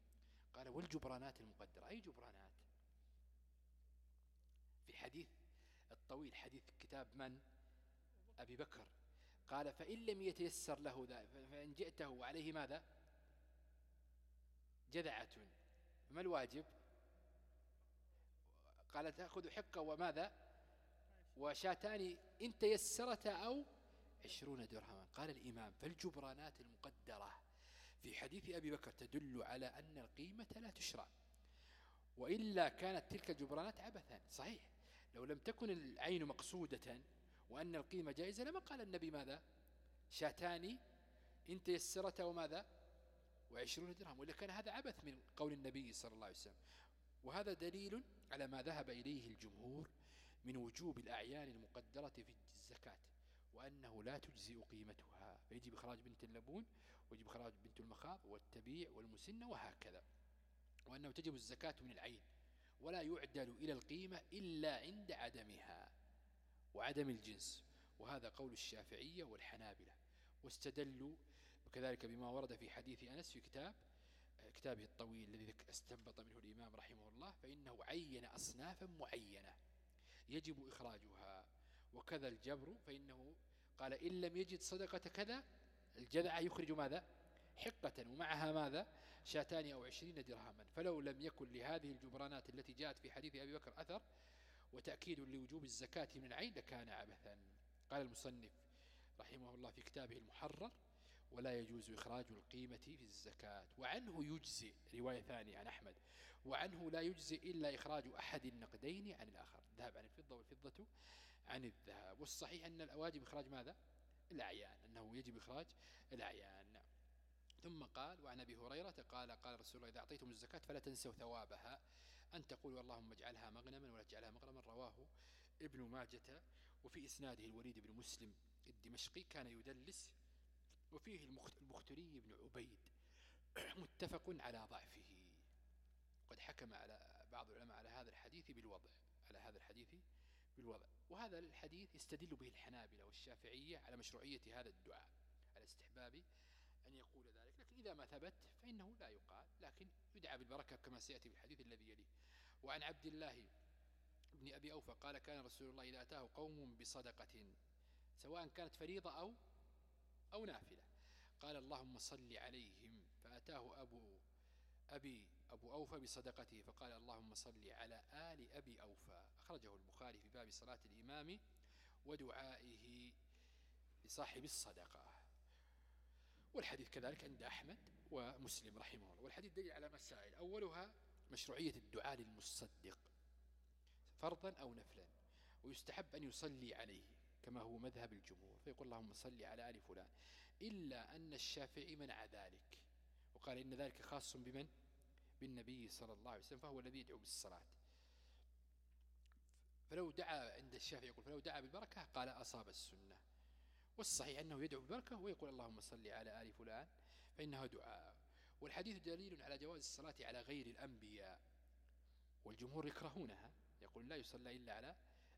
قال والجبرانات المقدرة. أي جبرانات؟ في حديث الطويل حديث كتاب من؟ أبي بكر. قال فإن لم يتيسر له ذلك فإن جئته وعليه ماذا؟ جذعة ما الواجب؟ قال تأخذ حقة وماذا؟ وشاتان إن تيسرتا أو عشرون درهما. قال الإمام فالجبرانات المقدرة في حديث أبي بكر تدل على أن القيمة لا تشرع وإلا كانت تلك الجبرانات عبثا. صحيح. لو لم تكن العين مقصودة وأن القيمة جائزة لما قال النبي ماذا؟ شاتان إن تيسرتا وماذا؟ وعشرون درهم. ولا كان هذا عبث من قول النبي صلى الله عليه وسلم. وهذا دليل على ما ذهب إليه الجمهور من وجوب الأعيان المقدرة في الزكاة وأنه لا تجزئ قيمتها. فيجب إخراج بنت اللبون ويجب إخراج بنت المخاض والتبيع والمسنة وهكذا. وأنه تجب الزكاة من العين. ولا يعدل إلى القيمة إلا عند عدمها وعدم الجنس. وهذا قول الشافعية والحنابلة. واستدلوا وكذلك بما ورد في حديث أنس في كتاب كتابه الطويل الذي استنبط منه الإمام رحمه الله فإنه عين أصنافا معينة يجب إخراجها. وكذا الجبر فإنه قال إن لم يجد صدقة كذا الجذع يخرج ماذا؟ حقة ومعها ماذا؟ شاتان أو عشرين درهما. فلو لم يكن لهذه الجبرانات التي جاءت في حديث أبي بكر أثر وتأكيد لوجوب الزكاة من العين لكان عبثا. قال المصنف رحمه الله في كتابه المحرر ولا يجوز إخراج القيمة في الزكاة. وعنه يجزئ رواية ثانية عن أحمد وعنه لا يجزئ إلا إخراج أحد النقدين عن الآخر. الذهب عن الفضة والفضة عن الذهب والصحيح أن الواجب إخراج ماذا؟ الأعيان أنه يجب إخراج الأعيان. ثم قال وعن أبي هريرة قال قال رسول الله إذا أعطيتم الزكاة فلا تنسوا ثوابها. أن تقولوا اللهم اجعلها مغنما ولا تجعلها مغرما. رواه ابن ماجة. وفي إسناده الوليد بن مسلم الدمشقي كان يدلس وفيه المختري بن عبيد. (clears throat) متفق على ضعفه. قد حكم على بعض العلماء على هذا الحديث بالوضع على هذا الحديث بالوضع. وهذا الحديث يستدل به الحنابلة والشافعية على مشروعية هذا الدعاء على استحباب أن يقول ذلك لكن إذا ما ثبت فإنه لا يقال لكن يدعى بالبركة كما سيأتي في الحديث الذي يليه. وعن عبد الله بن أبي أوفى قال كان رسول الله إذا أتاه قوم بصدقة سواء كانت فريضة أو أو نافلة. قال اللهم صل عليهم. فأتاه أبو أبي أبو أوفى بصدقته فقال اللهم صل على آل أبي أوفى. أخرجه البخاري في باب صلاة الإمام ودعائه لصاحب الصدقة. والحديث كذلك عند أحمد ومسلم رحمه الله. والحديث دليل على مسائل. أولها مشروعية الدعاء للمصدق فرضا أو نفلا ويستحب أن يصلي عليه كما هو مذهب الجمهور. فيقول اللهم صل على آل فلان. إلا أن الشافعي منع ذلك وقال إن ذلك خاص بمن؟ بالنبي صلى الله عليه وسلم فهو الذي يدعو بالصلاة. فلو دعا عند الشافعي يقول فلو دعا بالبركة قال أصاب السنة. والصحيح أنه يدعو بالبركة ويقول اللهم صل على آل فلان فإنه دعاء. والحديث دليل على جواز الصلاة على غير الأنبياء. والجمهور يكرهونها. يقول لا يصلى إلا على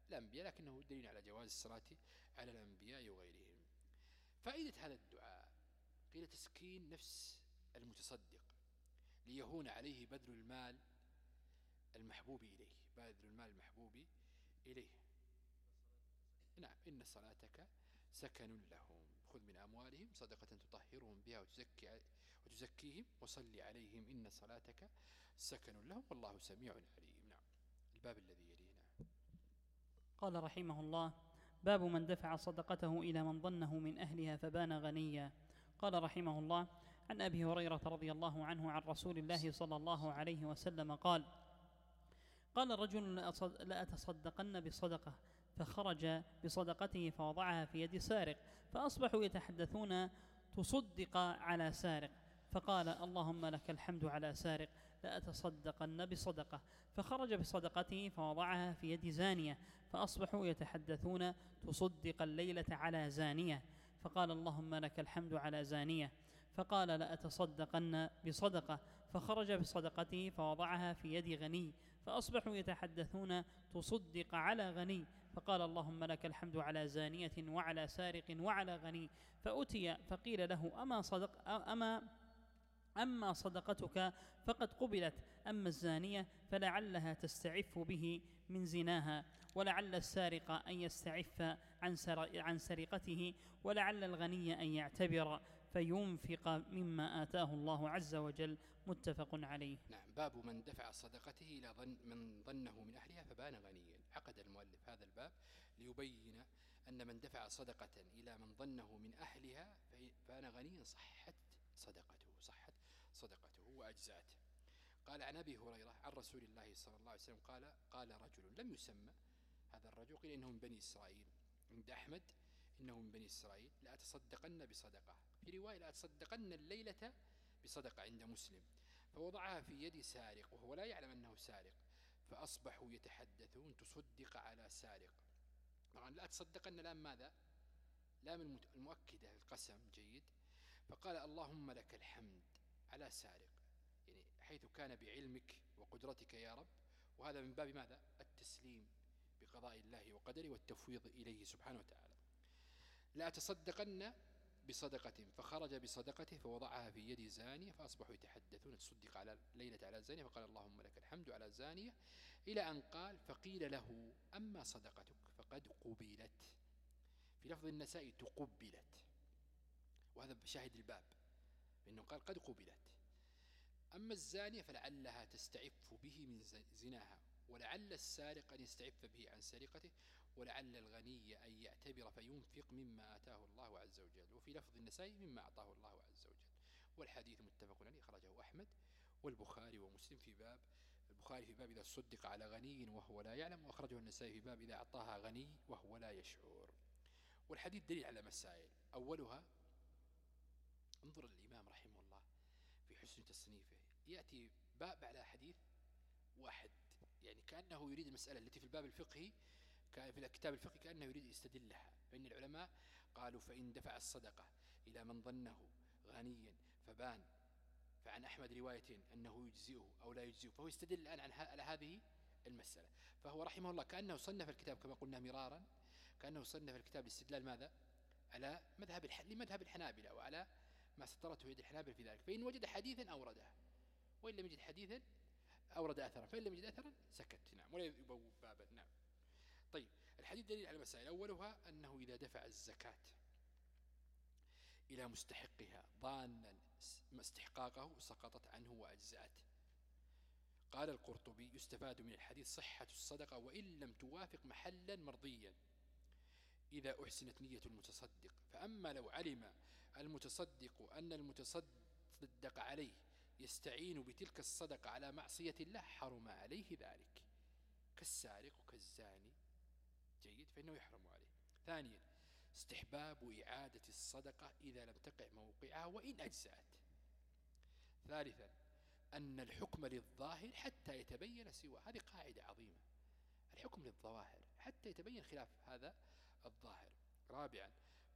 الأنبياء لكنه دليل على جواز الصلاة على الأنبياء وغيرهم. فائدة هذا الدعاء قيل تسكين نفس المتصدق ليهون عليه بذل المال المحبوب إليه. بذل المال المحبوب إليه. نعم إن صلاتك سكن لهم. خذ من أموالهم صدقة تطهرهم بها وتزكي وتزكيهم وصل عليهم. إن صلاتك سكن لهم والله سميع عليم. نعم. الباب الذي يلينا. قال رحمه الله باب من دفع صدقته إلى من ظنه من أهلها فبان غنيا. قال رحمه الله عن أبي هريرة رضي الله عنه عن رسول الله صلى الله عليه وسلم قال قال رجل لأتصدقن بصدقة. فخرج بصدقته فوضعها في يد سارق فأصبحوا يتحدثون تصدق على سارق. فقال اللهم لك الحمد على سارق لأتصدقن بصدقة. فخرج بصدقته فوضعها في يد زانية فأصبحوا يتحدثون تصدق الليلة على زانية. فقال اللهم لك الحمد على زانية. فقال لأتصدقن بصدقة. فخرج بصدقته فوضعها في يد غني فأصبحوا يتحدثون تصدق على غني. فقال اللهم لك الحمد على زانية وعلى سارق وعلى غني. فأتي فقيل له أما صدق أما أما صدقتك فقد قبلت. أما الزانية فلعلها تستعف به من زناها ولعل السارق أن يستعف عن, عن سرقته ولعل الغني أن يعتبر فينفق مما آتاه الله عز وجل. متفق عليه. نعم. باب من دفع صدقته إلى ظن من ظنه من أهلها فبان غنيا. عقد المؤلف هذا الباب ليبين أن من دفع صدقة إلى من ظنه من أهلها فبان غنيا صحت صدقته صحت صدقته وأجزأته. قال عن أبي هريرة عن رسول الله صلى الله عليه وسلم قال قال رجل لم يسمى هذا الرجل قيل إنه من بني إسرائيل. عند أحمد إنه من بني إسرائيل. لأتصدقن بصدقة. في رواية لأتصدقن الليلة بصدقة عند مسلم. فوضعها في يد سارق وهو لا يعلم أنه سارق. فأصبحوا يتحدثون تصدق على سارق. طبعا لا تصدقن الآن ماذا؟ لام المؤكدة القسم جيد. فقال اللهم لك الحمد على سارق. يعني حيث كان بعلمك وقدرتك يا رب. وهذا من باب ماذا؟ التسليم بقضاء الله وقدره والتفويض إليه سبحانه وتعالى. لا تصدقن بصدقة فخرج بصدقته فوضعها في يد زانية فأصبحوا يتحدثون تصدق على ليلة على زانية فقال اللهم لك الحمد على زانية إلى أن قال فقيل له أما صدقتك فقد قبلت. في لفظ النساء تقبلت. وهذا شاهد الباب إنه قال قد قبلت. أما الزانية فلعلها تستعف به من زناها ولعل السارق أن يستعف به عن سرقته ولعل الغني أن يعتبر فينفق مما آتاه الله عز وجل وفي لفظ النسائي مما أعطاه الله عز وجل. والحديث متفق عليه خرجه أحمد والبخاري ومسلم في باب البخاري في باب إذا صدق على غني وهو لا يعلم وأخرجه النسائي في باب إذا أعطاها غني وهو لا يشعر. والحديث دليل على مسائل. أولها انظر الإمام رحمه الله في حسن تصنيفه. يأتي باب على حديث واحد يعني كأنه يريد المسألة التي في الباب الفقهي في الكتاب الفقهي كأنه يريد يستدلها. فإن العلماء قالوا فإن دفع الصدقة إلى من ظنه غنيا فبان. فعن أحمد رواية أنه يجزئه أو لا يجزئه. فهو يستدل الآن عن على هذه المسألة. فهو رحمه الله كأنه صنف الكتاب كما قلنا مرارا. كأنه صنف الكتاب لاستدلال ماذا؟ على مذهب. لمذهب الحنابلة وعلى ما سطرته يد الحنابلة في ذلك. فإن وجد حديثا أورده. وإن لم يجد حديثا أورد أثرا. فإن لم يجد أثرا سكت. نعم. ولا يبوب بابا. نعم. طيب الحديث دليل على مسائل أولها أنه إذا دفع الزكاة إلى مستحقها ظانا استحقاقه سقطت عنه وأجزأت. قال القرطبي يستفاد من الحديث صحة الصدقة وإن لم توافق محلا مرضيا. إذا أحسنت نية المتصدق. فأما لو علم المتصدق أن المتصدق عليه يستعين بتلك الصدقة على معصية الله حرم عليه ذلك. كالسارق وكالزاني. فإنه يحرم عليه. ثانيا استحباب إعادة الصدقة إذا لم تقع موقعها وإن أجزأت. ثالثا أن الحكم للظاهر حتى يتبين سوى. هذه قاعدة عظيمة. الحكم للظواهر حتى يتبين خلاف هذا الظاهر. رابعا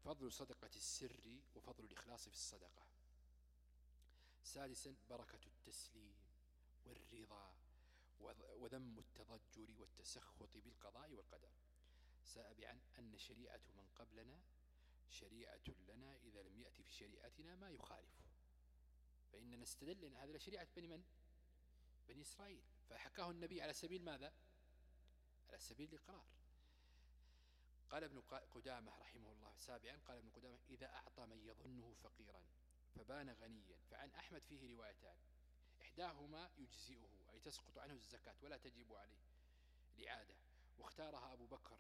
فضل صدقة السر وفضل الإخلاص في الصدقة. سادسا بركة التسليم والرضا وذم التضجر والتسخط بالقضاء والقدر. سابعا أن شريعة من قبلنا شريعة لنا إذا لم يأتي في شريعتنا ما يخالفه فإننا نستدل أن هذا شريعة بني من؟ بني إسرائيل. فحكاه النبي على سبيل ماذا؟ على سبيل الإقرار. قال ابن قدامة رحمه الله سابعا قال ابن قدامة إذا أعطى من يظنه فقيرا فبان غنيا. فعن أحمد فيه روايتان. إحداهما يجزئه أي تسقط عنه الزكاة ولا تجب عليه الإعادة. واختارها أبو بكر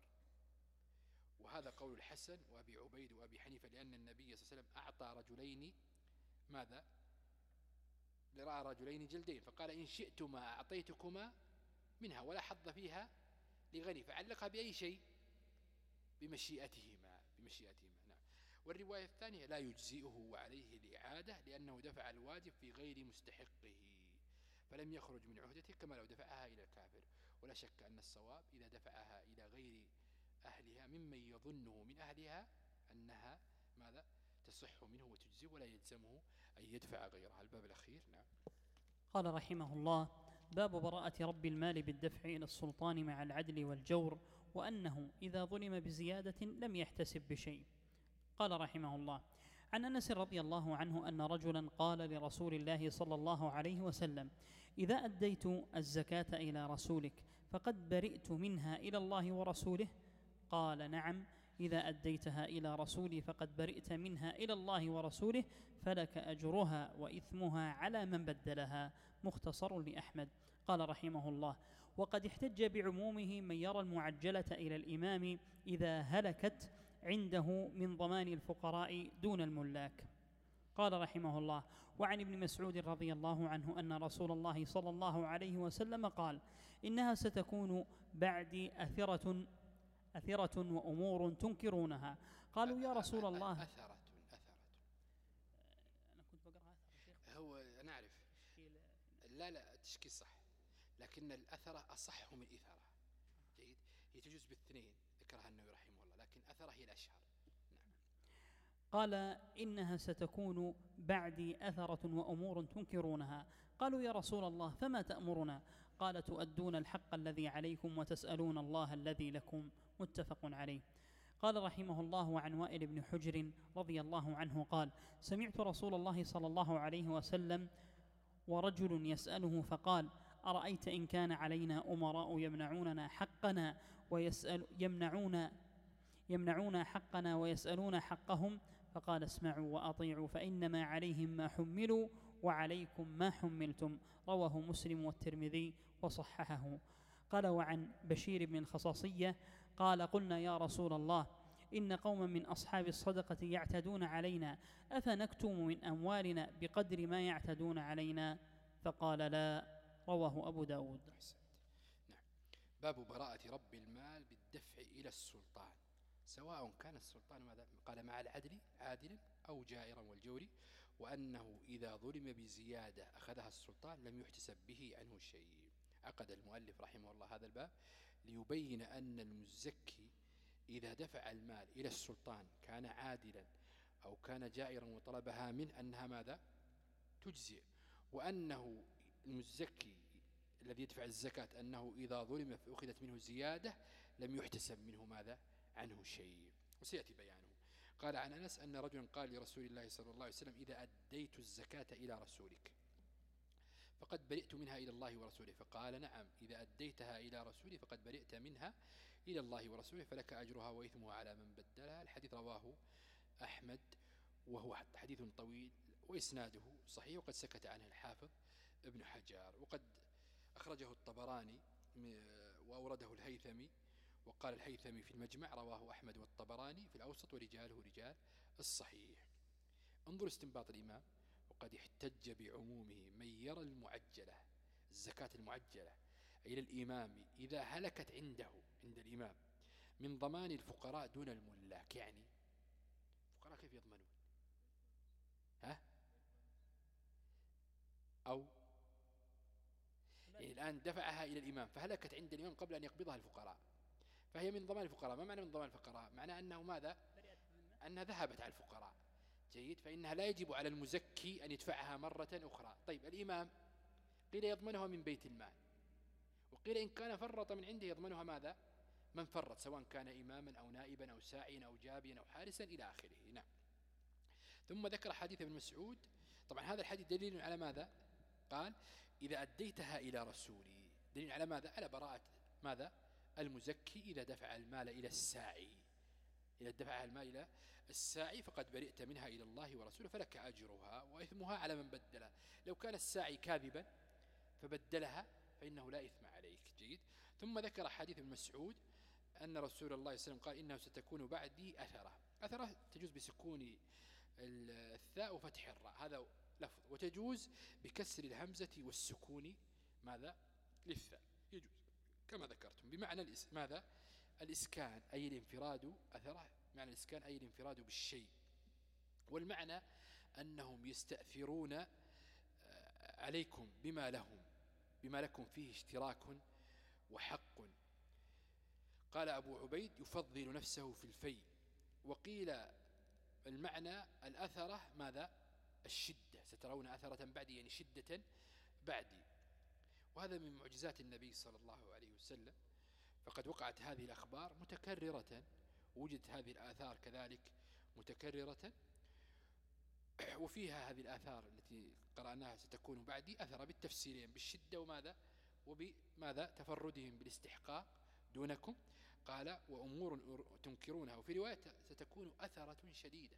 وهذا قول الحسن وأبي عبيد وأبي حنيفة لأن النبي صلى الله عليه وسلم أعطى رجلين ماذا؟ لرأى رجلين جلدين فقال إن شئتما أعطيتكما منها ولا حظ فيها لغني فعلقها بأي شيء؟ بمشيئتهما بمشيئتهما نعم. والرواية الثانية لا يجزئه وعليه الإعادة لأنه دفع الواجب في غير مستحقه فلم يخرج من عهدته كما لو دفعها إلى الكافر. ولا شك أن الصواب إذا دفعها إلى غير أهلها ممن يظنه من أهلها أنها ماذا؟ تصح منه وتجزي ولا يلزمه أن يدفع غيرها. الباب الأخير نعم. قال رحمه الله باب براءة رب المال بالدفع إلى السلطان مع العدل والجور وأنه إذا ظلم بزيادة لم يحتسب بشيء. قال رحمه الله عن أنس رضي الله عنه أن رجلا قال لرسول الله صلى الله عليه وسلم إذا أديت الزكاة إلى رسولك فقد برئت منها إلى الله ورسوله قال نعم إذا أديتها إلى رسولي فقد برئت منها إلى الله ورسوله فلك أجرها وإثمها على من بدلها. مختصر لأحمد. قال رحمه الله وقد احتج بعمومه من يرى المعجلة إلى الإمام إذا هلكت عنده من ضمان الفقراء دون الملاك. قال رحمه الله وعن ابن مسعود رضي الله عنه أن رسول الله صلى الله عليه وسلم قال إنها ستكون بعد أثرة أثرة وأمور تنكرونها. قالوا يا رسول الله. أثرة أثرة. أنا كنت بقرأ هو أنا أعرف لا لا تشكي صح. لكن الأثرة أصح من إثرة جيد؟ هي تجوز بالاثنين ذكرها النبي رحمه الله لكن أثرة هي الأشهر نعم. قال إنها ستكون بعد أثرة وأمور تنكرونها. قالوا يا رسول الله فما تأمرنا؟ قال تؤدون الحق الذي عليكم وتسألون الله الذي لكم متفق عليه. قال رحمه الله عن وائل بن حجر رضي الله عنه قال سمعت رسول الله صلى الله عليه وسلم ورجل يسأله فقال أرأيت إن كان علينا أمراء يمنعوننا حقنا ويسأل يمنعون يمنعون حقنا ويسألون حقهم؟ فقال اسمعوا وأطيعوا فإنما عليهم ما حملوا وعليكم ما حملتم رواه مسلم والترمذي وصححه. قال وعن بشير بن الخصاصية قال قلنا يا رسول الله إن قوما من أصحاب الصدقة يعتدون علينا أفنكتم من أموالنا بقدر ما يعتدون علينا؟ فقال لا. رواه أبو داود. نعم. باب براءة رب المال بالدفع إلى السلطان. سواء كان السلطان ماذا؟ قال مع العدل عادلا أو جائرا والجور. وأنه إذا ظلم بزيادة أخذها السلطان لم يحتسب به عنه شيء. عقد المؤلف رحمه الله هذا الباب ليبين أن المزكي إذا دفع المال إلى السلطان كان عادلا أو كان جائرا وطلبها منه أنها ماذا؟ تجزئ. وأنه المزكي الذي يدفع الزكاة أنه إذا ظلم فأخذت منه زيادة لم يحتسب منه ماذا؟ عنه شيء. وسيأتي بيانه قال عن أنس أن رجلا قال لرسول الله صلى الله عليه وسلم إذا أديت الزكاة إلى رسولك فقد برئت منها إلى الله ورسوله. فقال نعم إذا أديتها إلى رسولي فقد برئت منها إلى الله ورسوله فلك أجرها وإثمها على من بدلها. الحديث رواه أحمد وهو حديث طويل وإسناده صحيح وقد سكت عنه الحافظ ابن حجار وقد أخرجه الطبراني وأورده الهيثمي وقال الهيثمي في المجمع رواه أحمد والطبراني في الأوسط ورجاله رجال الصحيح. انظر استنباط الإمام وقد احتج بعمومه من يرى المعجلة الزكاة المعجلة إلى الإمام إذا هلكت عنده عند الإمام من ضمان الفقراء دون الملاك. يعني الفقراء كيف يضمنون؟ ها؟ أو؟ يعني الآن دفعها إلى الإمام فهلكت عند الإمام قبل أن يقبضها الفقراء. فهي من ضمان الفقراء. ما معنى من ضمان الفقراء؟ معنى أنه ماذا؟ أنها ذهبت على الفقراء. جيد؟ فإنها لا يجب على المزكي أن يدفعها مرة أخرى. طيب الإمام قيل يضمنها من بيت المال. وقيل إن كان فرط من عنده يضمنها ماذا؟ من فرط سواء كان إماما أو نائبا أو ساعيا أو جابيا أو حارسا إلى آخره. نعم. ثم ذكر حديث ابن مسعود. طبعا هذا الحديث دليل على ماذا؟ قال إذا أديتها إلى رسولي. دليل على ماذا؟ على براءة ماذا؟ المزكي إذا دفع المال إلى الساعي. إذا دفع المال إلى الساعي فقد برئت منها إلى الله ورسوله فلك أجرها وإثمها على من بدلها. لو كان الساعي كاذبا فبدلها فإنه لا إثم عليك. جيد. ثم ذكر حديث المسعود أن رسول الله صلى الله عليه وسلم قال إنه ستكون بعدي أثرة. أثرة تجوز بسكون الثاء وفتح الراء. هذا لفظ. وتجوز بكسر الهمزة والسكون. ماذا؟ للثاء. كما ذكرتم. بمعنى ماذا؟ الإسكان أي الانفراد أثره معنى الإسكان أي الانفراد بالشيء. والمعنى أنهم يستأثرون آه، عليكم بما لهم بما لكم فيه اشتراك وحق. قال أبو عبيد يفضل نفسه في الفي وقيل المعنى الأثرة ماذا؟ الشدة. سترون أثرة بعدي يعني شدة بعدي. وهذا من معجزات النبي صلى الله عليه وسلم. فقد وقعت هذه الأخبار متكررة وجدت هذه الآثار كذلك متكررة. وفيها هذه الآثار التي قرأناها ستكون بعدي أثر بالتفسيرين بالشدة وماذا؟ وبماذا؟ تفردهم بالاستحقاق دونكم. قال وأمور تنكرونها. وفي رواية ستكون أثرة شديدة.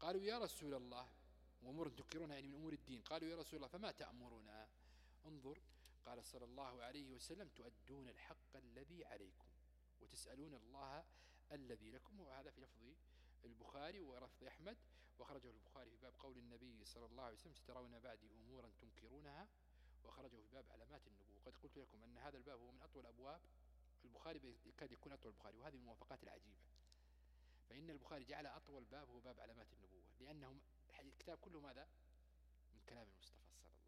قالوا يا رسول الله وأمور تنكرونها يعني من أمور الدين. قالوا يا رسول الله فما تأمرنا؟ انظر قال صلى الله عليه وسلم تؤدون الحق الذي عليكم وتسألون الله الذي لكم وهذا في لفظ البخاري ولفظ أحمد وخرجه البخاري في باب قول النبي صلى الله عليه وسلم سترون بعدي أمورا تنكرونها وخرجه في باب علامات النبوة. قد قلت لكم أن هذا الباب هو من أطول أبواب البخاري يكاد يكون أطول البخاري وهذه الموافقات العجيبة. فإن البخاري جعل أطول باب هو باب علامات النبوة لأنه الكتاب كله ماذا؟ من كلام المصطفى صلى الله عليه وسلم.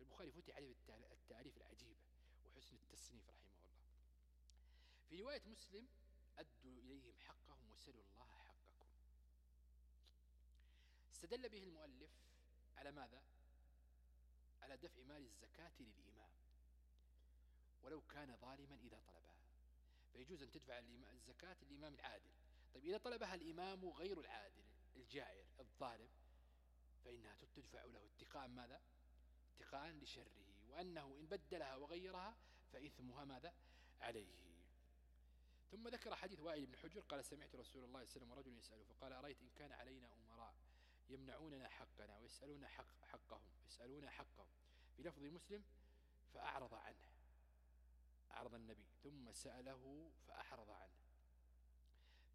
البخاري فتح عليه التعريف العجيبة وحسن التصنيف رحمه الله. في رواية مسلم أدوا إليهم حقهم وسلوا الله حقكم. استدل به المؤلف على ماذا؟ على دفع مال الزكاة للإمام. ولو كان ظالما إذا طلبها. فيجوز أن تدفع الزكاة الإمام العادل. طيب إذا طلبها الإمام غير العادل الجائر الظالم فإنها تدفع له اتقاء ماذا؟ اتقاء لشره وأنه إن بدلها وغيرها فإثمها ماذا؟ عليه. ثم ذكر حديث وائل بن حجر قال سمعت رسول الله صلى الله عليه وسلم ورجل يسأله فقال أرأيت إن كان علينا أمراء يمنعوننا حقنا ويسألون حق حقهم يسألون حقهم. في لفظ مسلم فأعرض عنه أعرض النبي ثم سأله فأحرض عنه.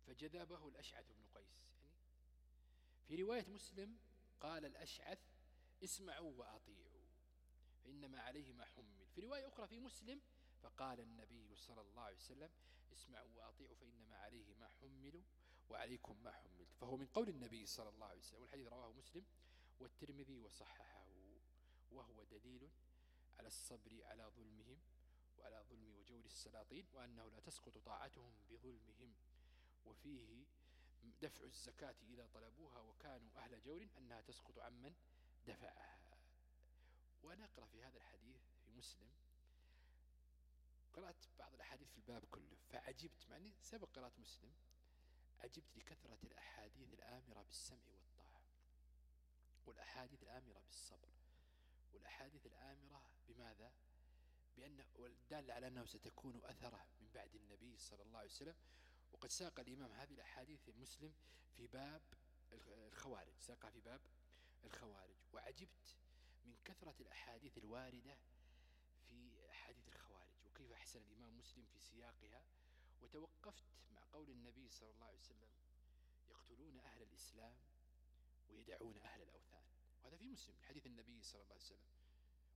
فجذبه الأشعث بن قيس. يعني في رواية مسلم قال الأشعث اسمعوا وأطيعوا. فإنما عليه ما حمل. في رواية أخرى في مسلم فقال النبي صلى الله عليه وسلم اسمعوا وأطيعوا فإنما عليه ما حملوا وعليكم ما حملت فهو من قول النبي صلى الله عليه وسلم والحديث رواه مسلم والترمذي وصححه وهو دليل على الصبر على ظلمهم وعلى ظلم وجور السلاطين وأنه لا تسقط طاعتهم بظلمهم وفيه دفع الزكاة إذا طلبوها وكانوا أهل جور أنها تسقط عمن دفعها. ونقرأ في هذا الحديث في مسلم قرأت بعض الأحاديث في الباب كله فعجبت مع أني سبق قرأت مسلم عجبت لكثرة الأحاديث الآمرة بالسمع والطاعة والأحاديث الآمرة بالصبر والأحاديث المسلمة بماذا؟ بأن والدال على أنه ستكون أثره من بعد النبي صلى الله عليه وسلم وقد ساق الإمام هذه الأحاديث المسلم في باب الخوارج ساقها في باب الخوارج وعجبت من كثرة الأحاديث الواردة في أحاديث الخوارج وكيف أحسن الإمام مسلم في سياقها. وتوقفت مع قول النبي صلى الله عليه وسلم يقتلون أهل الإسلام ويدعون أهل الأوثان. وهذا في مسلم حديث النبي صلى الله عليه وسلم.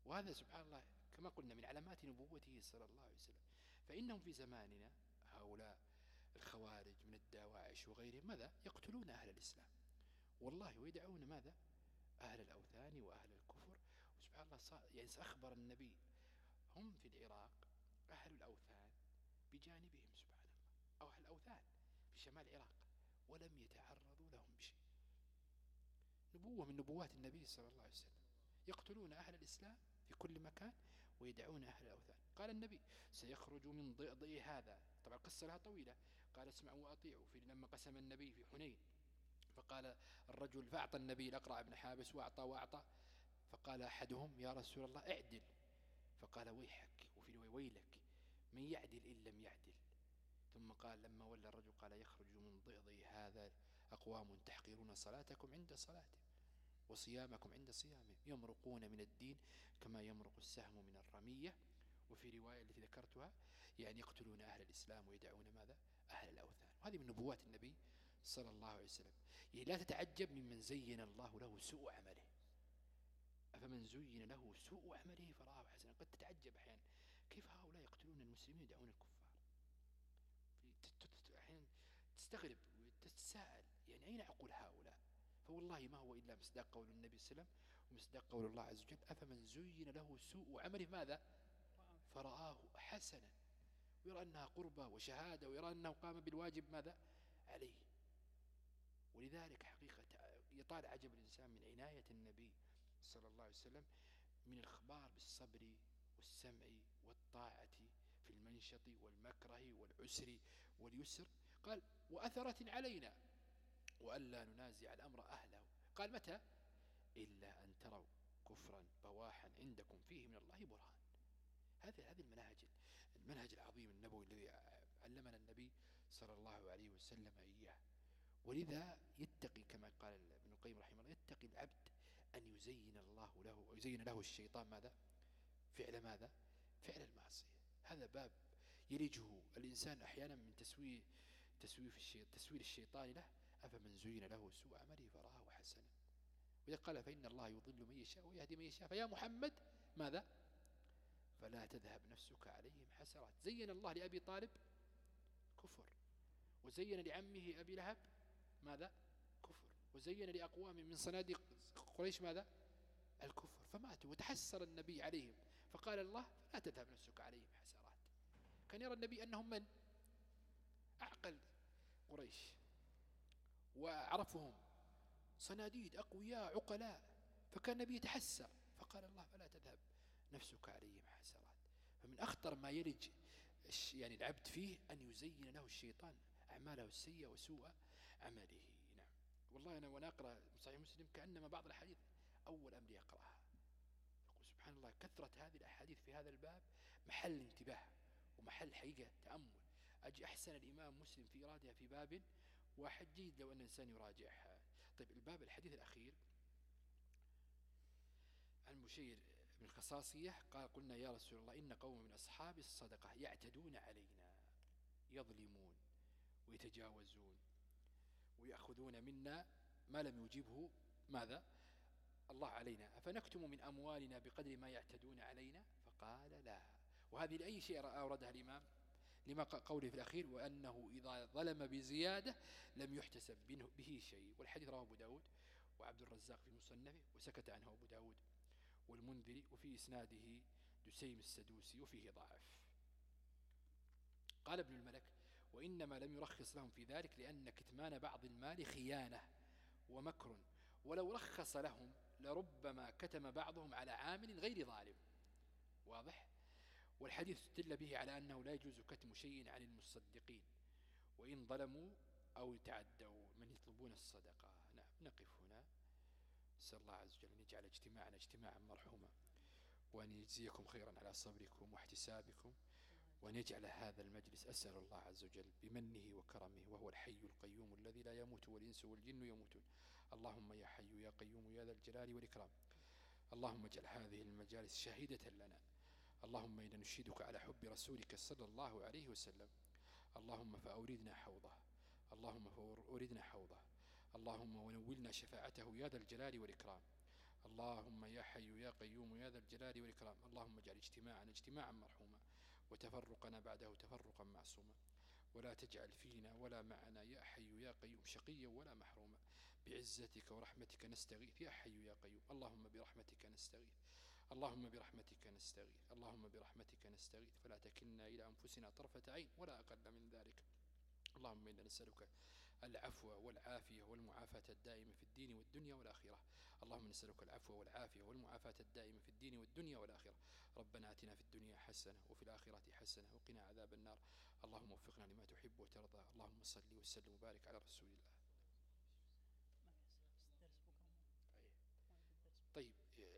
وهذا سبحان الله كما قلنا من علامات نبوته صلى الله عليه وسلم. فإنهم في زماننا هؤلاء الخوارج من الدواعش وغيرهم ماذا؟ يقتلون أهل الإسلام. والله ويدعون ماذا؟ أهل الأوثان وأهل الله يعني أخبر النبي. هم في العراق أهل الأوثان بجانبهم سبحان الله. أو أهل الأوثان في شمال العراق. ولم يتعرضوا لهم بشيء. نبوة من نبوات النبي صلى الله عليه وسلم. يقتلون أهل الإسلام في كل مكان ويدعون أهل الأوثان. قال النبي سيخرج من ضئضئ هذا. طبعا القصة لها طويلة. قال اسمعوا وأطيعوا. في لما قسم النبي في حنين. فقال الرجل فأعطى النبي الأقرع بن حابس وأعطى وأعطى. فقال أحدهم يا رسول الله اعدل. فقال ويحك وفي رواية ويلك من يعدل إن لم يعدل. ثم قال لما ولى الرجل قال يخرج من ضئضئ هذا أقوام تحقرون صلاتكم عند صلاتهم وصيامكم عند صيامهم. يمرقون من الدين كما يمرق السهم من الرمية. وفي رواية التي ذكرتها يعني يقتلون أهل الإسلام ويدعون ماذا؟ أهل الأوثان. وهذه من نبوات النبي صلى الله عليه وسلم. يعني لا تتعجب ممن زين الله له سوء عمله. أفمن زين له سوء عمله فرآه حسنا. قد تتعجب أحيانا. كيف هؤلاء يقتلون المسلمين يدعون الكفار؟ أحيانا تستغرب وتتساءل. يعني أين عقول هؤلاء؟ فوالله ما هو إلا مصداق قول النبي صلى الله عليه وسلم ومصداق قول الله عز وجل. أفمن زين له سوء عمله ماذا؟ فرآه حسنا. ويرى أنها قربة وشهادة ويرى أنه قام بالواجب ماذا؟ عليه. ولذلك حقيقة يطال عجب الإنسان من عناية النبي صلى الله عليه وسلم من الإخبار بالصبر والسمع والطاعة في المنشط والمكره والعسر واليسر. قال وأثرة علينا وألا ننازع الأمر أهله. قال متى؟ إلا أن تروا كفرا بواحا عندكم فيه من الله برهان. هذه هذه المناهج المنهج العظيم النبوي الذي علمنا النبي صلى الله عليه وسلم إياه. ولذا يتقي كما قال ابن القيم رحمه الله يتقي العبد أن يزين الله له يزين له الشيطان ماذا؟ فعل ماذا؟ فعل المعصية. هذا باب يلجه الإنسان أحيانا من تسويه تسويف الشيطان تسويل الشيطان له. أفمن زين له سوء عمله فرآه حسنا. وإذا قال فإن الله يضل من يشاء ويهدي من يشاء فيا محمد ماذا؟ فلا تذهب نفسك عليهم حسرات. زين الله لأبي طالب كفر. وزين لعمه أبي لهب ماذا؟ وزين لأقوام من صناديق قريش ماذا؟ الكفر. فماتوا وتحسر النبي عليهم. فقال الله لا تذهب نفسك عليهم حسرات. كان يرى النبي أنهم من؟ أعقل قريش. وعرفهم صناديد أقوياء عقلاء. فكان النبي يتحسر. فقال الله فلا تذهب نفسك عليهم حسرات. فمن أخطر ما يلج يعني العبد فيه أن يزين له الشيطان أعماله السيئة وسوء عمله. والله أنا وأنا أقرأ صحيح مسلم كأنما بعض الأحاديث أول أمر يقرأها. يقول سبحان الله كثرة هذه الأحاديث في هذا الباب محل انتباه ومحل حقيقة تأمل. أجي أحسن الإمام مسلم في إرادها في باب واحد جيد لو أن الإنسان يراجعها. طيب الباب الحديث الأخير. عن بشير بن الخصاصية قال قلنا يا رسول الله إن قوم من أصحاب الصدقة يعتدون علينا يظلمون ويتجاوزون. ويأخذون منا ما لم يجيبه. ماذا؟ الله علينا. أفنكتم من أموالنا بقدر ما يعتدون علينا؟ فقال لا. وهذه لأي شيء أوردها الإمام؟ لما قوله في الأخير وأنه إذا ظلم بزيادة لم يحتسب به شيء. والحديث رواه أبو داود وعبد الرزاق في مصنفه وسكت عنه أبو داود والمنذري وفي إسناده دسيم السدوسي وفيه ضعف. قال ابن الملك وإنما لم يرخص لهم في ذلك لأن كتمان بعض المال خيانة ومكر. ولو رخص لهم لربما كتم بعضهم على عامل غير ظالم. واضح؟ والحديث استدل به على أنه لا يجوز كتم شيء عن المصدقين. وإن ظلموا أو تعدوا من يطلبون الصدقة. نعم نقف هنا. نسأل الله عز وجل أن يجعل اجتماعنا اجتماعا مرحوما. وأن يجزيكم خيرا على صبركم واحتسابكم. وأن يجعل هذا المجلس أسأل الله عز وجل بمنه وكرمه وهو الحي القيوم الذي لا يموت والإنس والجن يموتون. اللهم يا حي يا قيوم يا ذا الجلال والإكرام. اللهم اجعل هذه المجالس شهيدة لنا. اللهم إنا نشهدك على حب رسولك صلى الله عليه وسلم. اللهم فأوردنا حوضه. اللهم فأوردنا حوضه. اللهم ونولنا شفاعته يا ذا الجلال والإكرام. اللهم يا حي يا قيوم يا ذا الجلال والإكرام. اللهم اجعل اجتماعنا اجتماعا مرحوما. وتفرقنا بعده تفرقا معصوما. ولا تجعل فينا ولا معنا يا حي يا قيوم شقيا ولا محروما. بعزتك ورحمتك نستغيث يا حي يا قيوم. اللهم برحمتك نستغيث. اللهم برحمتك نستغيث. اللهم برحمتك نستغيث. فلا تكلنا إلى أنفسنا طرفة عين ولا أقل من ذلك. اللهم إنا نسألك العفو والعافية والمعافاة الدائمة في الدين والدنيا والآخرة. اللهم نسألك العفو والعافية والمعافاة الدائمة في الدين والدنيا والآخرة. ربنا آتنا في الدنيا حسنة وفي الآخرة حسنة وقنا عذاب النار. اللهم وفقنا لما تحب وترضى. اللهم صل وسلم وبارك على رسول الله. طيب.